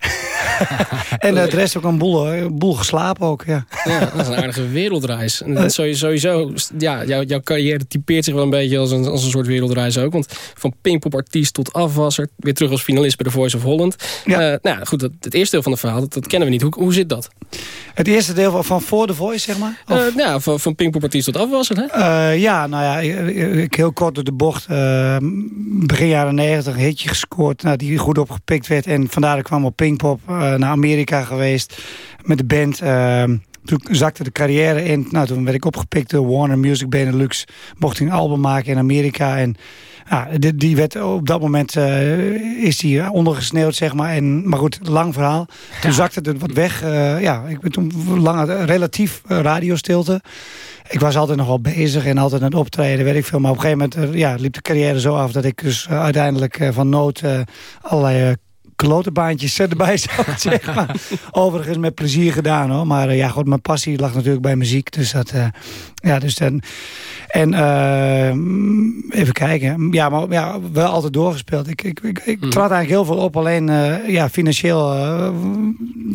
(laughs) en de rest ook een boel, een boel geslapen ook, ja. ja. Dat is een aardige wereldreis. En dat sowieso, ja, jouw, jouw carrière typeert zich wel een beetje als een, als een soort wereldreis ook. Want van Pinkpop-artiest tot afwasser, weer terug als finalist bij de Voice of Holland. Ja. Uh, nou goed, dat, het eerste deel van het verhaal, dat, dat kennen we niet. Hoe, hoe zit dat? Het eerste deel van, van voor de Voice, zeg maar? Uh, ja, van, van Pinkpop-artiest tot afwasser, hè? Uh, ja, nou ja, ik, heel kort door de bocht. begin jaren negentig een hitje gescoord, nou, die goed opgepikt werd. En vandaar ik kwam op Pinkpop naar Amerika geweest met de band. Uh, toen zakte de carrière in. Nou, toen werd ik opgepikt door Warner Music Benelux. Mocht een album maken in Amerika. En ja, die, die werd op dat moment uh, is die ondergesneeuwd, zeg maar. En, maar goed, lang verhaal. Toen ja. zakte het wat weg. Uh, ja, ik ben toen lang relatief uh, radiostilte. Ik was altijd nog wel bezig en altijd aan het optreden, weet ik veel. Maar op een gegeven moment ja, liep de carrière zo af... dat ik dus uiteindelijk van nood allerlei klotenbaantjes erbij (laughs) zou zeggen. Maar overigens met plezier gedaan hoor. Maar uh, ja, goed, mijn passie lag natuurlijk bij muziek. Dus dat, uh, ja, dus dan... En uh, even kijken. Ja, maar ja, wel altijd doorgespeeld. Ik, ik, ik, ik mm. trad eigenlijk heel veel op. Alleen ja, financieel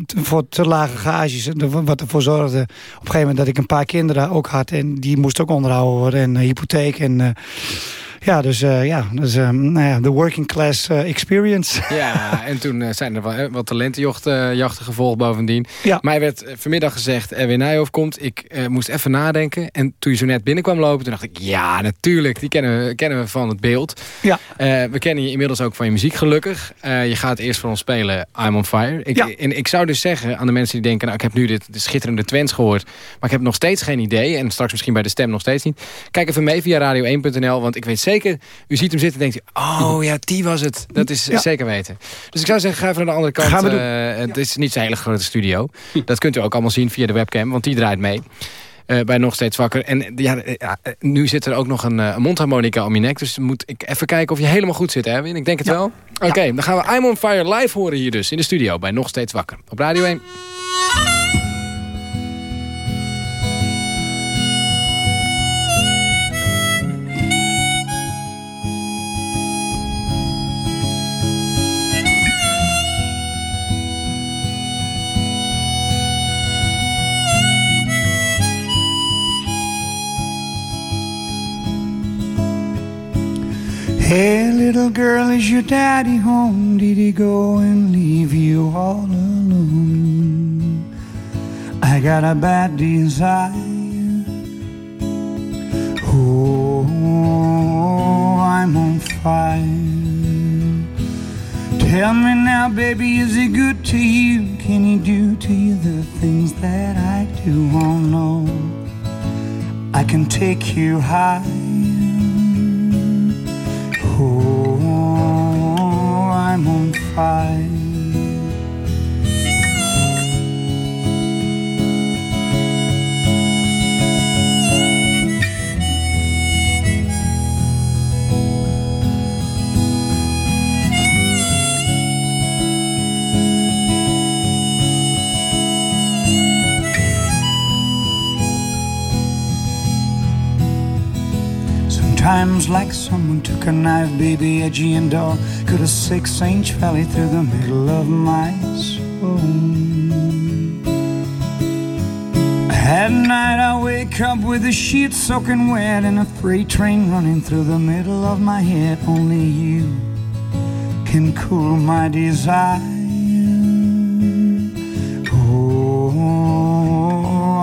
voor te lage gages. Wat ervoor zorgde op een gegeven moment dat ik een paar kinderen ook had. En die moesten ook onderhouden worden. En hypotheek en... Ja, dus uh, ja, dus, nou ja, de working class uh, experience. (laughs) Ja, en toen zijn er wel, wat talentenjachten gevolgd bovendien. Ja. Mij werd vanmiddag gezegd, Erwin Nijhoff komt. Ik moest even nadenken. En toen je zo net binnenkwam lopen, toen dacht ik... Ja, natuurlijk, die kennen we, kennen we van het beeld. Ja. we kennen je inmiddels ook van je muziek, gelukkig. je gaat eerst voor ons spelen I'm on Fire. Ik, ja. En ik zou dus zeggen aan de mensen die denken... nou, ik heb nu dit, dit schitterende Twents gehoord... maar ik heb nog steeds geen idee. En straks misschien bij de stem nog steeds niet. Kijk even mee via radio1.nl, want ik weet zeker zeker, u ziet hem zitten en denkt u... oh ja, die was het. Dat is ja. zeker weten. Dus ik zou zeggen, ga even naar de andere kant. Gaan we doen. Uh, het is niet zo'n hele grote studio. Dat kunt u ook allemaal zien via de webcam, want die draait mee. Uh, bij Nog Steeds Wakker. En ja, ja, nu zit er ook nog een, mondharmonica om je nek. Dus moet ik even kijken of je helemaal goed zit, Erwin. Ik denk het ja. wel. Oké, okay, dan gaan we I'm on Fire live horen hier dus in de studio bij Nog Steeds Wakker. Op Radio 1. Hey, little girl, is your daddy home? Did he go and leave you all alone? I got a bad desire. Oh, I'm on fire. Tell me now, baby, is he good to you? Can he do to you the things that I do? Oh no, I can take you high. Fire. Sometimes, like someone took a knife, baby, edgy and dull, cut a six-inch valley through the middle of my soul. At night, I wake up with the sheets soaking wet and a freight train running through the middle of my head. Only you can cool my desire. Oh,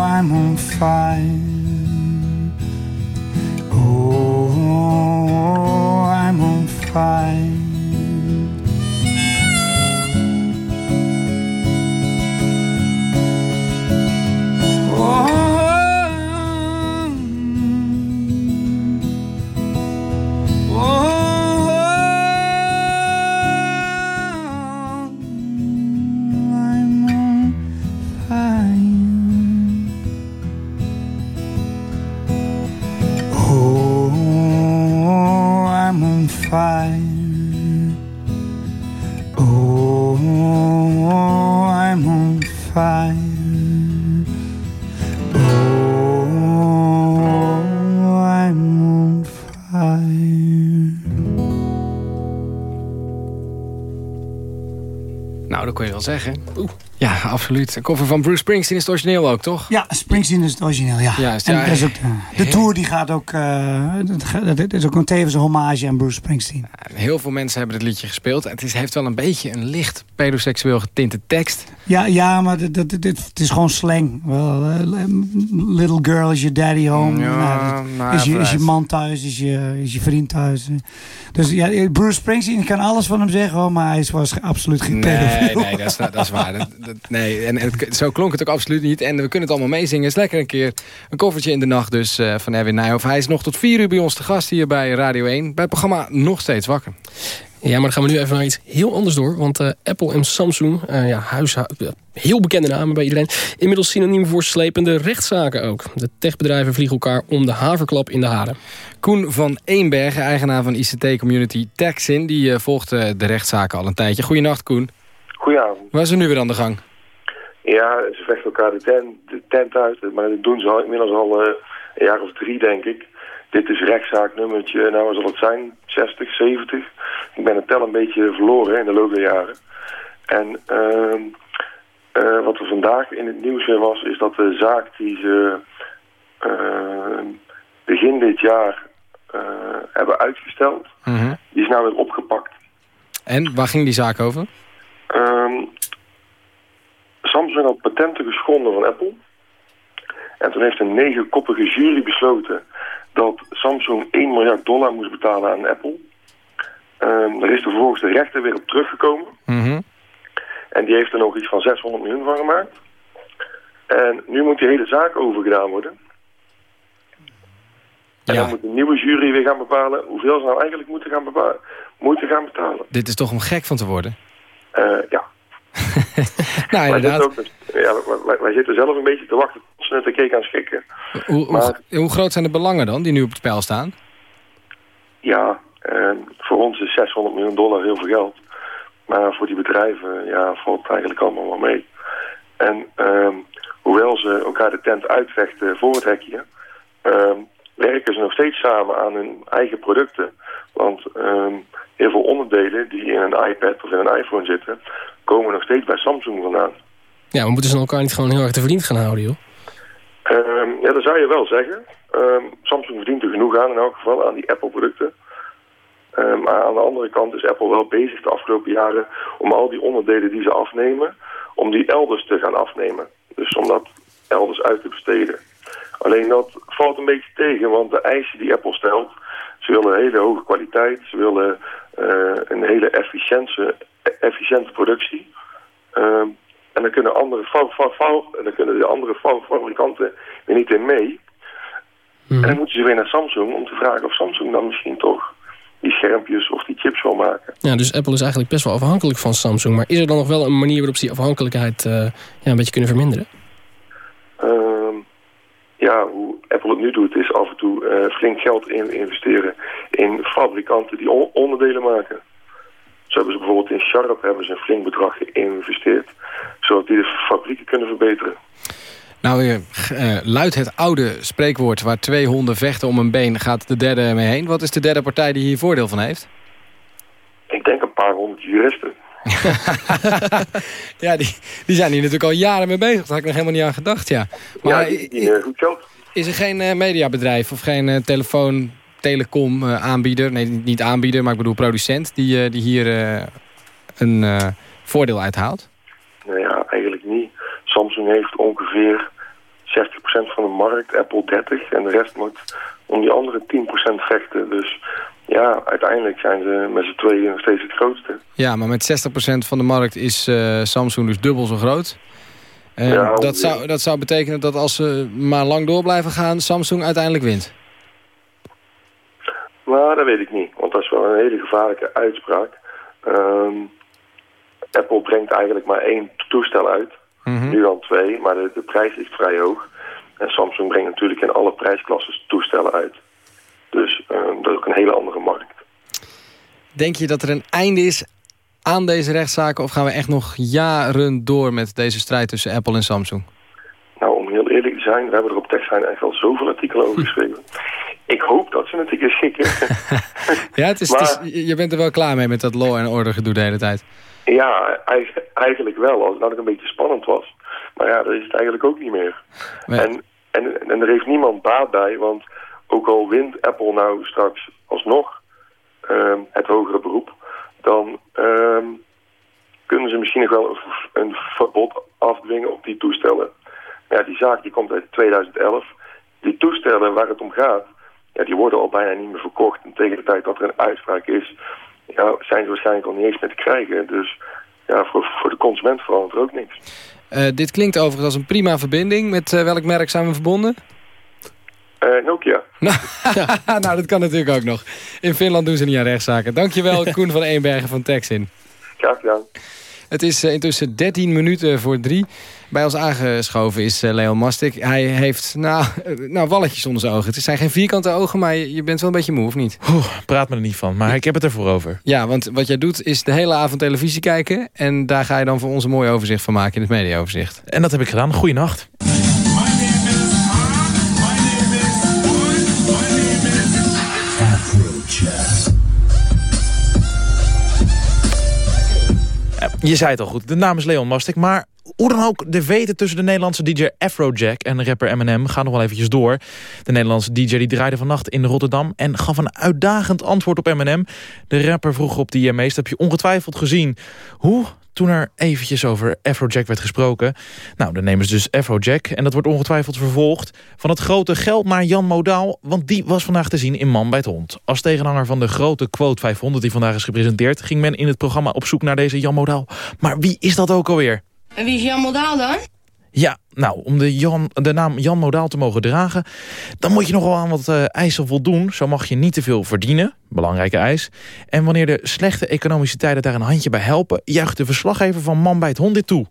I'm on fire. Nou, dat kon je wel zeggen. Ja, absoluut. Een koffer van Bruce Springsteen is het origineel ook, toch? Ja, Springsteen is het origineel, ja. Juist, en ja. dat is ook de, de tour die gaat ook... eh, dat dat is ook een tevens een hommage aan Bruce Springsteen. Heel veel mensen hebben het liedje gespeeld. Het is, heeft wel een beetje een licht pedoseksueel getinte tekst. Ja, ja maar dat, dit- het is gewoon slang. Wel, eh, little girl, is je daddy home? Ja, Nou, nou, is, je, is je vooruit. man thuis? Is je, is je vriend thuis? Dus ja, Bruce Springsteen, ik kan alles van hem zeggen, maar hij is, was absoluut geen Nee, nee, dat is, dat is waar. Dat, dat- nee, en het, zo klonk het ook absoluut niet. En we kunnen het allemaal meezingen. Het is lekker een keer een koffertje in de nacht dus eh, van Erwin Nijhoff. Hij is nog tot vier uur bij ons te gast hier bij Radio 1. Bij het programma Nog Steeds Wakker. Ja, maar dan gaan we nu even naar iets heel anders door. Want eh, Apple en Samsung, eh ja, heel bekende namen bij iedereen... inmiddels synoniem voor slepende rechtszaken ook. De techbedrijven vliegen elkaar om de haverklap in de haren. Koen van Eenbergen, eigenaar van ICT-community Taxin... die volgt de rechtszaken al een tijdje. Goedenacht, Koen. Goedenavond. Waar is er nu weer aan de gang? Ja, ze vechten elkaar de tent, de tent uit, maar dat doen ze al, inmiddels al eh, een jaar of drie, denk ik. Dit is rechtszaak nummertje, nou zal het zijn, 60, 70. Ik ben het tel een beetje verloren in de loop der jaren. En ehm, eh, wat er vandaag in het nieuws weer was, is dat de zaak die ze eh, begin dit jaar eh, hebben uitgesteld, die is nou weer opgepakt. En, waar ging die zaak over? Ehm, Samsung had patenten geschonden van Apple. En toen heeft een negenkoppige jury besloten dat Samsung 1 miljard dollar moest betalen aan Apple. Ehm er is er vervolgens de rechter weer op teruggekomen. En die heeft er nog iets van 600 miljoen van gemaakt. En nu moet die hele zaak overgedaan worden. En dan moet een nieuwe jury weer gaan bepalen hoeveel ze nou eigenlijk moeten gaan, moeten gaan betalen. Dit is toch om gek van te worden? Eh, ja. (laughs) Nou, Wij inderdaad. ook, ja, wij, zitten zelf een beetje te wachten tot ze het een keer gaan schikken. Hoe, hoe, hoe groot zijn de belangen dan, die nu op het spel staan? Ja, eh, voor ons is 600 miljoen dollar heel veel geld. Maar voor die bedrijven ja, valt het eigenlijk allemaal wel mee. En ehm, hoewel ze elkaar de tent uitvechten voor het hekje... ehm, werken ze nog steeds samen aan hun eigen producten. Want ehm, heel veel onderdelen die in een iPad of in een iPhone zitten... komen nog steeds bij Samsung vandaan. Ja, we moeten ze elkaar niet gewoon heel erg te vriend gaan houden, joh. Ehm, ja, dat zou je wel zeggen. Ehm, Samsung verdient er genoeg aan in elk geval, aan die Apple-producten. Maar aan de andere kant is Apple wel bezig de afgelopen jaren om al die onderdelen die ze afnemen, om die elders te gaan afnemen. Dus om dat elders uit te besteden. Alleen dat valt een beetje tegen, want de eisen die Apple stelt, ze willen hele hoge kwaliteit, ze willen eh, een hele efficiënte, efficiënte productie. Ehm, en dan kunnen, andere fa- fa- fa- en dan kunnen de andere fa- fabrikanten weer niet in mee. En dan moeten ze weer naar Samsung om te vragen of Samsung dan misschien toch die schermpjes of die chips wil maken. Ja, dus Apple is eigenlijk best wel afhankelijk van Samsung. Maar is er dan nog wel een manier waarop ze die afhankelijkheid eh, ja, een beetje kunnen verminderen? Ehm, ja, hoe Apple het nu doet is af en toe eh, flink geld in investeren in fabrikanten die on- onderdelen maken. Zo hebben ze bijvoorbeeld in Sharp hebben ze een flink bedrag geïnvesteerd, zodat die de fabrieken kunnen verbeteren. Nou weer, eh, luidt het oude spreekwoord... waar twee honden vechten om een been, gaat de derde mee heen. Wat is de derde partij die hier voordeel van heeft? Ik denk een paar honderd juristen. (laughs) ja, die, die zijn hier natuurlijk al jaren mee bezig. Daar had ik nog helemaal niet aan gedacht, ja. Maar ja, die, die, eh, goed geld. Is er geen eh, mediabedrijf of geen eh, telefoon, telecom eh, aanbieder... nee, niet aanbieder, maar ik bedoel producent... die, die hier een voordeel uithaalt? Nou ja, eigenlijk niet. Samsung heeft ongeveer 60% van de markt, Apple 30 en de rest moet om die andere 10% vechten. Dus ja, uiteindelijk zijn ze met z'n tweeën nog steeds het grootste. Ja, maar met 60% van de markt is Samsung dus dubbel zo groot. Eh, Ja, dat, zou, dat zou betekenen dat als ze maar lang door blijven gaan... Samsung uiteindelijk wint. Maar dat weet ik niet, want dat is wel een hele gevaarlijke uitspraak. Ehm, Apple brengt eigenlijk maar één toestel uit, Mhm. nu dan twee, maar de, de prijs ligt vrij hoog. En Samsung brengt natuurlijk in alle prijsklasses toestellen uit. Dus ehm, dat is ook een hele andere markt. Denk je dat er een einde is aan deze rechtszaken... of gaan we echt nog jaren door met deze strijd tussen Apple en Samsung? Nou, om heel eerlijk te zijn, we hebben er op TechSign echt al zoveel artikelen over geschreven. Ik hoop dat ze het een keer schikken. (laughs) Ja, het is, het is- je bent er wel klaar mee met dat law en order gedoe de hele tijd. Ja, eigen- eigenlijk wel, als het nou een beetje spannend was. Maar ja, dat is het eigenlijk ook niet meer. En, en, en er heeft niemand baat bij, want ook al wint Apple nou straks alsnog ehm, het hogere beroep, dan ehm, kunnen ze misschien nog wel een, verbod afdwingen op die toestellen. Ja, die zaak die komt uit 2011. Die toestellen waar het om gaat, ja, die worden al bijna niet meer verkocht. En tegen de tijd dat er een uitspraak is, ja, zijn ze waarschijnlijk al niet eens meer te krijgen. Dus ja, voor, voor de consument verandert er ook niks. Eh, dit klinkt overigens als een prima verbinding. Met eh, welk merk zijn we verbonden? Eh, Nokia. (laughs) nou, dat kan natuurlijk ook nog. In Finland doen ze niet aan rechtszaken. Dankjewel, Koen van Eenbergen van Texin. Graag gedaan. Het is eh, intussen 13 minuten voor drie. Bij ons aangeschoven is eh, Leon Mastik. Hij heeft nou, nou, walletjes onder zijn ogen. Het zijn geen vierkante ogen, maar je, je bent wel een beetje moe, of niet? Oeh, praat me er niet van, maar ik heb het ervoor over. Ja, want wat jij doet is de hele avond televisie kijken... en daar ga je dan voor ons een mooi overzicht van maken in het mediaoverzicht. En dat heb ik gedaan. Goeienacht. Ja, Je zei het al goed, de naam is Leon Mastik, maar hoe dan ook, de weten tussen de Nederlandse DJ Afrojack en rapper Eminem gaan nog wel eventjes door. De Nederlandse DJ die draaide vannacht in Rotterdam en gaf een uitdagend antwoord op Eminem. De rapper vroeg op de IMA's, dat heb je ongetwijfeld gezien. Hoe? Toen er eventjes over Afrojack werd gesproken. Nou, dan nemen ze dus Afrojack en dat wordt ongetwijfeld vervolgd. Van het grote geld naar Jan Modaal, want die was vandaag te zien in Man bij het Hond. Als tegenhanger van de grote Quote 500 die vandaag is gepresenteerd... ging men in het programma op zoek naar deze Jan Modaal. Maar wie is dat ook alweer? En wie is Jan Modaal dan? Ja, nou, om de, de naam Jan Modaal te mogen dragen... dan moet je nogal aan wat eh, eisen voldoen. Zo mag je niet te veel verdienen, belangrijke eis. En wanneer de slechte economische tijden daar een handje bij helpen... juicht de verslaggever van Man bij het Hond dit toe.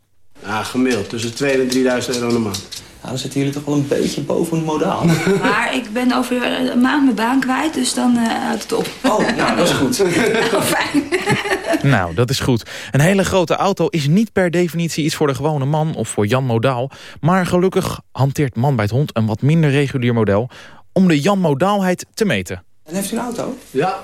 Ja, gemiddeld. Tussen 2 en 3000 euro een maand. Nou, dan zitten jullie toch wel een beetje boven het modaal. (laughs) Maar ik ben over een maand mijn baan kwijt, dus dan eh, houdt het op. Oh, nou, dat is goed. (laughs) Nou, fijn. (laughs) Nou, dat is goed. Een hele grote auto is niet per definitie iets voor de gewone man of voor Jan Modaal. Maar gelukkig hanteert Man bij het Hond een wat minder regulier model... om de Jan Modaalheid te meten. En heeft u een auto? Ja.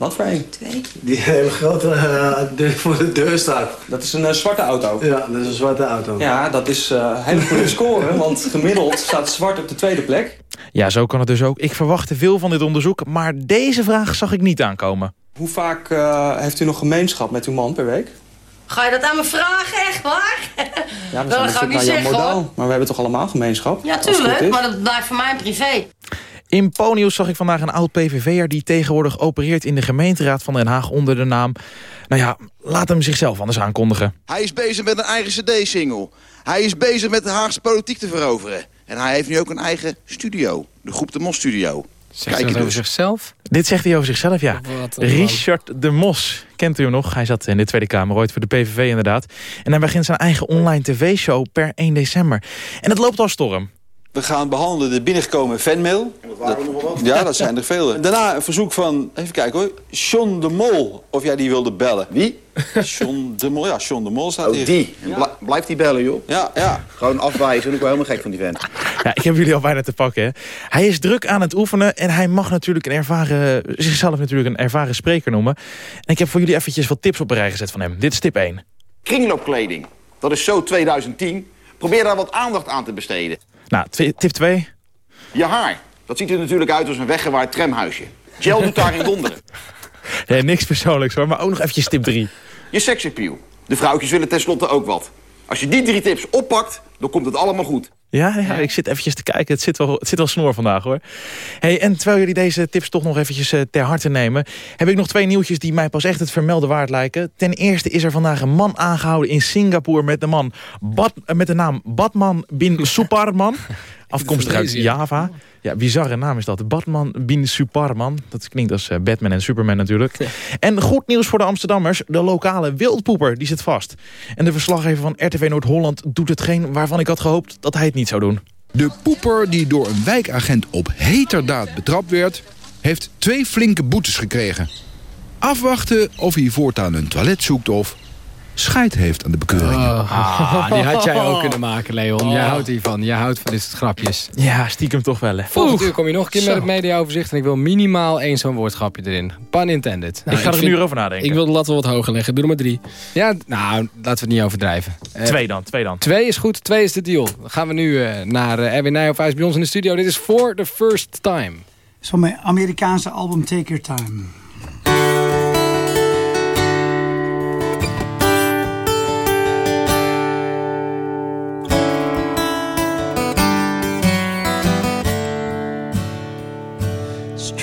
Wat voor een? Twee. Die hele grote eh, deur voor de deur staat. Dat is een eh, zwarte auto. Ja, dat is een zwarte auto. Ja, dat is eh, een hele goede (laughs) score, want gemiddeld staat zwart op de tweede plek. Ja, zo kan het dus ook. Ik verwachtte veel van dit onderzoek, maar deze vraag zag ik niet aankomen. Hoe vaak eh, heeft u nog gemeenschap met uw man per week? Ga je dat aan me vragen, echt waar? Ja, we dat zijn ik niet naar Modaal. hoor. Maar we hebben toch allemaal gemeenschap? Ja, tuurlijk, maar dat blijft voor mij privé. In Ponius zag ik vandaag een oud PVV'er... die tegenwoordig opereert in de gemeenteraad van Den Haag onder de naam... Nou ja, laat hem zichzelf anders aankondigen. Hij is bezig met een eigen cd-single. Hij is bezig met de Haagse politiek te veroveren. En hij heeft nu ook een eigen studio. De Groep de Mos Studio. Zegt hij dat over zichzelf? Dit zegt hij over zichzelf, ja. Richard de Mos. Kent u hem nog? Hij zat in de Tweede Kamer ooit voor de PVV inderdaad. En hij begint zijn eigen online tv-show per 1 december. En het loopt al storm. We gaan behandelen de binnengekomen fanmail. Dat, ja, dat zijn er veel. (laughs) Daarna een verzoek van, even kijken hoor, John de Mol. Of jij die wilde bellen. Wie? John de Mol, ja, John de Mol staat oh, hier. die. Ja. Blijft die bellen, joh. Ja, ja. Gewoon afwijzen. Ik ben helemaal gek van die vent. Ja, ik heb jullie al bijna te pakken. Hè. Hij is druk aan het oefenen en hij mag natuurlijk een ervaren, zichzelf natuurlijk een ervaren spreker noemen. En ik heb voor jullie eventjes wat tips op een rij gezet van hem. Dit is tip 1. Kringloopkleding. Dat is zo 2010. Probeer daar wat aandacht aan te besteden. Nou, tip 2. Je haar. Dat ziet er natuurlijk uit als een weggewaaid tramhuisje. Gel doet daar in wonderen. Nee, (laughs) niks persoonlijks hoor, maar ook nog eventjes tip 3. Je seksappeal. De vrouwtjes willen tenslotte ook wat. Als je die drie tips oppakt, dan komt het allemaal goed. Ja, ja, ik zit eventjes te kijken. Het zit wel, het zit wel snoer vandaag hoor. Hey, en terwijl jullie deze tips toch nog eventjes uh, ter harte nemen... heb ik nog twee nieuwtjes die mij pas echt het vermelden waard lijken. Ten eerste is er vandaag een man aangehouden in Singapore... met de, man Bad, uh, met de naam Batman bin (laughs) Suparman. Afkomstig uit Java. Ja, bizarre naam is dat. Batman bin Superman. Dat klinkt als uh, Batman en Superman natuurlijk. En goed nieuws voor de Amsterdammers. De lokale wildpoeper, die zit vast. En de verslaggever van RTV Noord-Holland doet hetgeen waarvan ik had gehoopt dat hij het niet zou doen. De poeper die door een wijkagent op heterdaad betrapt werd... heeft twee flinke boetes gekregen. Afwachten of hij voortaan een toilet zoekt of scheid heeft aan de bekeuringen. Ah, die had jij ook kunnen maken, Leon. Oh. Jij houdt hiervan. Jij houdt van dit soort grapjes. Ja, stiekem toch wel. Hè. Volgende uur kom je nog een keer met het mediaoverzicht... en ik wil minimaal één zo'n woordgrapje erin. Pun intended. Nou, ik ga er een uur over nadenken. Ik wil de lat wel wat hoger leggen. Doe er maar drie. Ja, nou, laten we het niet overdrijven. Uh, twee dan, twee dan. Twee is goed, twee is de deal. Dan gaan we nu uh, naar uh, Erwin Nijhoff. Hij is bij ons in de studio. Dit is For the First Time. Zo mijn Amerikaanse album Take Your Time.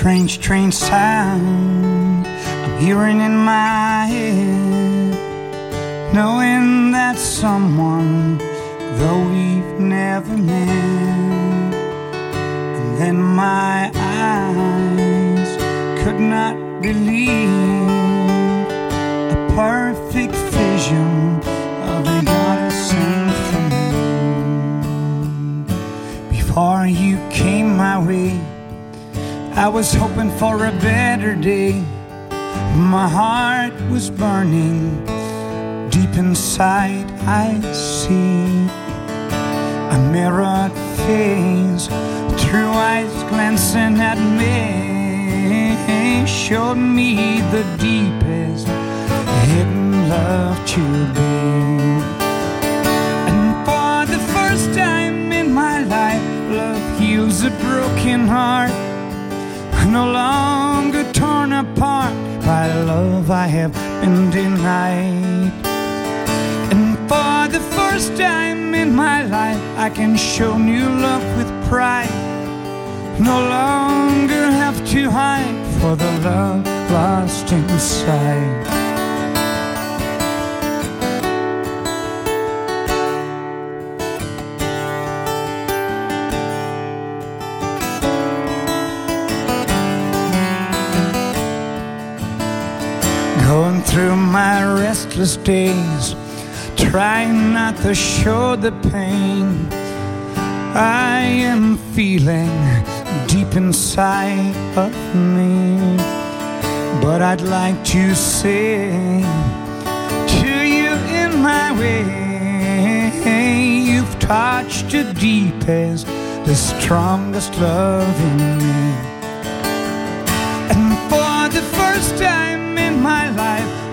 Strange, strange sound I'm hearing in my head, knowing that someone, though we've never met, and then my eyes could not believe a perfect vision of a goddess symphony. Before you came my way. I was hoping for a better day. My heart was burning. Deep inside, I see a mirrored face through eyes glancing at me. Showed me the deepest hidden love to be. No longer torn apart by love I have been denied. And for the first time in my life, I can show new love with pride. No longer have to hide for the love lost inside. Through my restless days, trying not to show the pain I am feeling deep inside of me. But I'd like to say to you in my way, you've touched the deepest, the strongest love in me.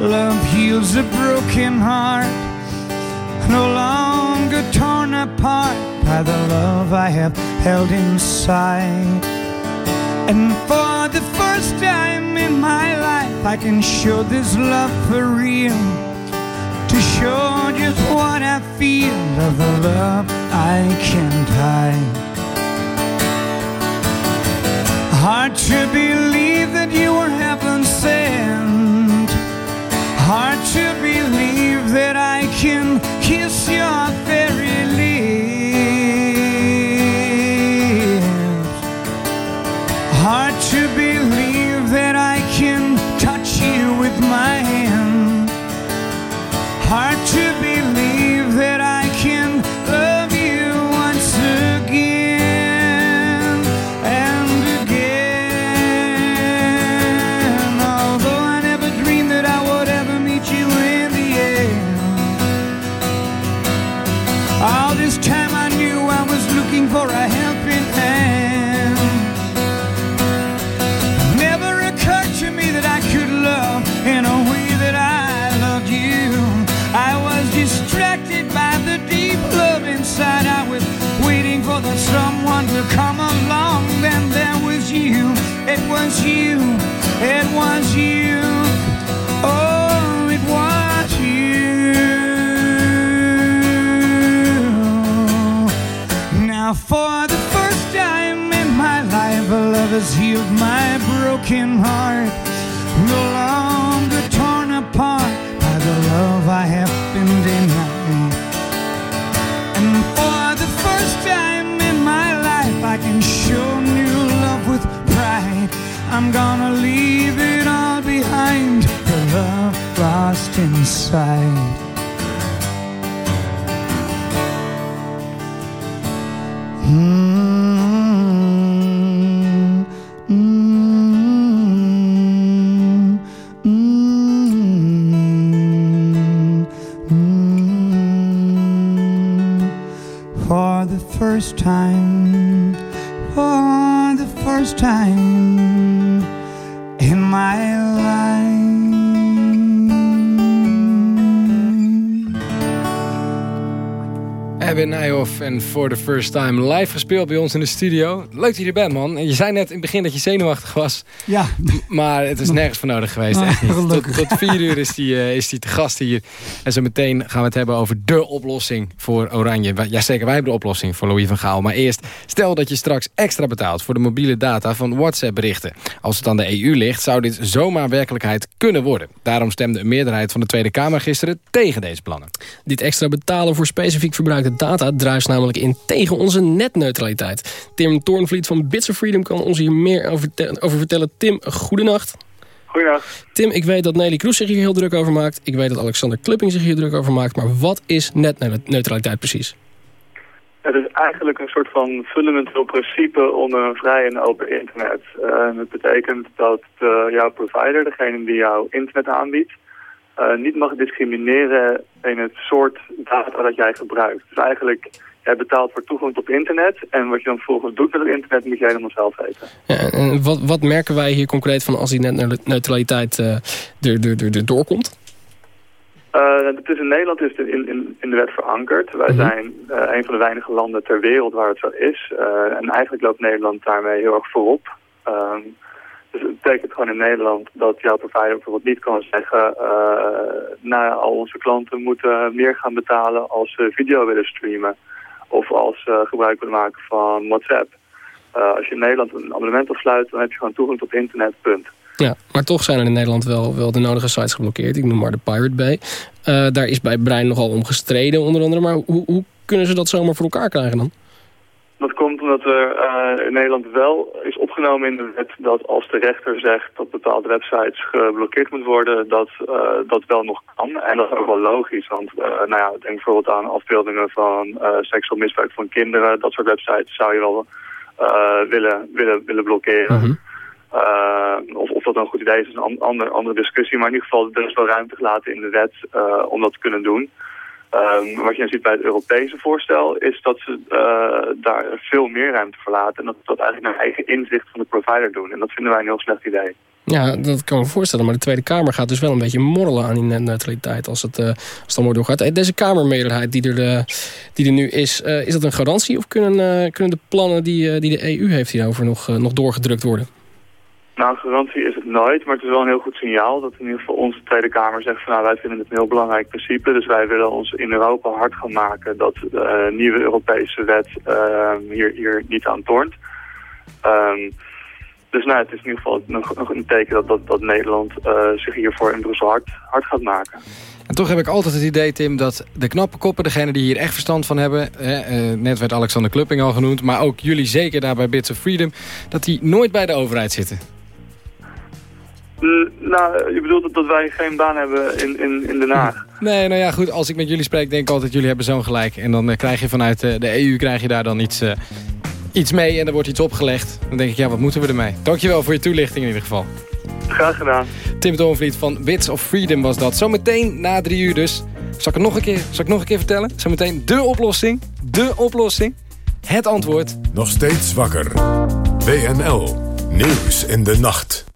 Love heals a broken heart, no longer torn apart by the love I have held inside. And for the first time in my life, I can show this love for real. To show just what I feel of the love I can't hide. Hard to believe that you were heaven sent. Hard to believe that I can kiss your very lips. Ebbe Nijhoff en For the First Time live gespeeld bij ons in de studio. Leuk dat je er bent, man. En je zei net in het begin dat je zenuwachtig was. Ja. Maar het is nergens voor nodig geweest. Ah, (laughs) echt niet. Tot, tot vier uur is die, eh, is die te gast hier. En zo meteen gaan we het hebben over de oplossing voor Oranje. Jazeker, wij hebben de oplossing voor Louis van Gaal. Maar eerst, stel dat je straks extra betaalt voor de mobiele data van WhatsApp-berichten. Als het aan de EU ligt, zou dit zomaar werkelijkheid kunnen worden. Daarom stemde een meerderheid van de Tweede Kamer gisteren tegen deze plannen. Dit extra betalen voor specifiek verbruikte data druist namelijk in tegen onze netneutraliteit. Tim Toornvliet van Bits of Freedom kan ons hier meer over, over vertellen. Tim, goedenacht. Goedendag. Tim, ik weet dat Nelly Kroes zich hier heel druk over maakt. Ik weet dat Alexander Klupping zich hier druk over maakt. Maar wat is netneutraliteit precies? Het is eigenlijk een soort van fundamenteel principe onder een vrij en open internet. Uh, het betekent dat uh, jouw provider, degene die jouw internet aanbiedt, uh, niet mag discrimineren in het soort data dat jij gebruikt. Dus eigenlijk, jij betaalt voor toegang tot internet en wat je dan vervolgens doet met het internet moet jij helemaal zelf weten. Ja, en wat, wat merken wij hier concreet van als die netneutraliteit er, er, er, er doorkomt? Uh, het is in Nederland is het in, in, in de wet verankerd. Wij mm -hmm. zijn uh, een van de weinige landen ter wereld waar het zo is. Uh, en eigenlijk loopt Nederland daarmee heel erg voorop. Um, dus het betekent gewoon in Nederland dat jouw provider bijvoorbeeld niet kan zeggen... nou, al onze klanten moeten meer gaan betalen als ze video willen streamen. Of als ze gebruik willen maken van WhatsApp. als je in Nederland een abonnement afsluit, dan heb je gewoon toegang tot internet. Ja, maar toch zijn er in Nederland wel, wel de nodige sites geblokkeerd. Ik noem maar de Pirate Bay. Uh, daar is bij Brein nogal om gestreden onder andere. Maar hoe, hoe kunnen ze dat zomaar voor elkaar krijgen dan? Dat komt omdat er uh, in Nederland wel is opgenomen in de wet dat als de rechter zegt dat bepaalde websites geblokkeerd moeten worden, dat uh, dat wel nog kan. En dat is ook wel logisch, want nou ja, denk bijvoorbeeld aan afbeeldingen van seksueel misbruik van kinderen. Dat soort websites zou je wel willen, willen, willen blokkeren. Uh, of, of dat een goed idee is, is een ander, andere discussie. Maar in ieder geval, er is wel ruimte gelaten in de wet uh, om dat te kunnen doen. Um, wat je ziet bij het Europese voorstel is dat ze uh, daar veel meer ruimte voor laten. En dat dat eigenlijk naar eigen inzicht van de provider doen. En dat vinden wij een heel slecht idee. Ja, dat kan me voorstellen. Maar de Tweede Kamer gaat dus wel een beetje morrelen aan die netneutraliteit als het, uh, als het allemaal doorgaat. Deze Kamermeerderheid die er, die er nu is, is dat een garantie? Of kunnen, kunnen de plannen die, die de EU heeft hierover nog, nog doorgedrukt worden? Nou, garantie is het nooit, maar het is wel een heel goed signaal dat in ieder geval onze Tweede Kamer zegt van nou wij vinden het een heel belangrijk principe. Dus wij willen ons in Europa hard gaan maken dat de uh, nieuwe Europese wet uh, hier, hier niet aan tornt. Um, dus nou, het is in ieder geval nog, nog een teken dat, dat, dat Nederland uh, zich hiervoor in Brussel hard, hard gaat maken. En toch heb ik altijd het idee, Tim, dat de knappe koppen... degene die hier echt verstand van hebben... Eh, net werd Alexander Klupping al genoemd... maar ook jullie zeker daar bij Bits of Freedom... dat die nooit bij de overheid zitten. Nou, je bedoelt dat wij geen baan hebben in, in, in Den Haag? (laughs) Nee, nou ja, goed. Als ik met jullie spreek, denk ik altijd... jullie hebben zo'n gelijk. En dan uh, krijg je vanuit uh, de EU krijg je daar dan iets, uh, iets mee... en er wordt iets opgelegd. Dan denk ik, ja, wat moeten we ermee? Dankjewel voor je toelichting in ieder geval. Graag gedaan. Tim Toonvliet van Bits of Freedom was dat. Zometeen na drie uur dus. Zal ik het nog een keer, zal ik nog een keer vertellen? Zometeen de oplossing. De oplossing. Het antwoord. Nog steeds wakker. WNL. Nieuws in de nacht.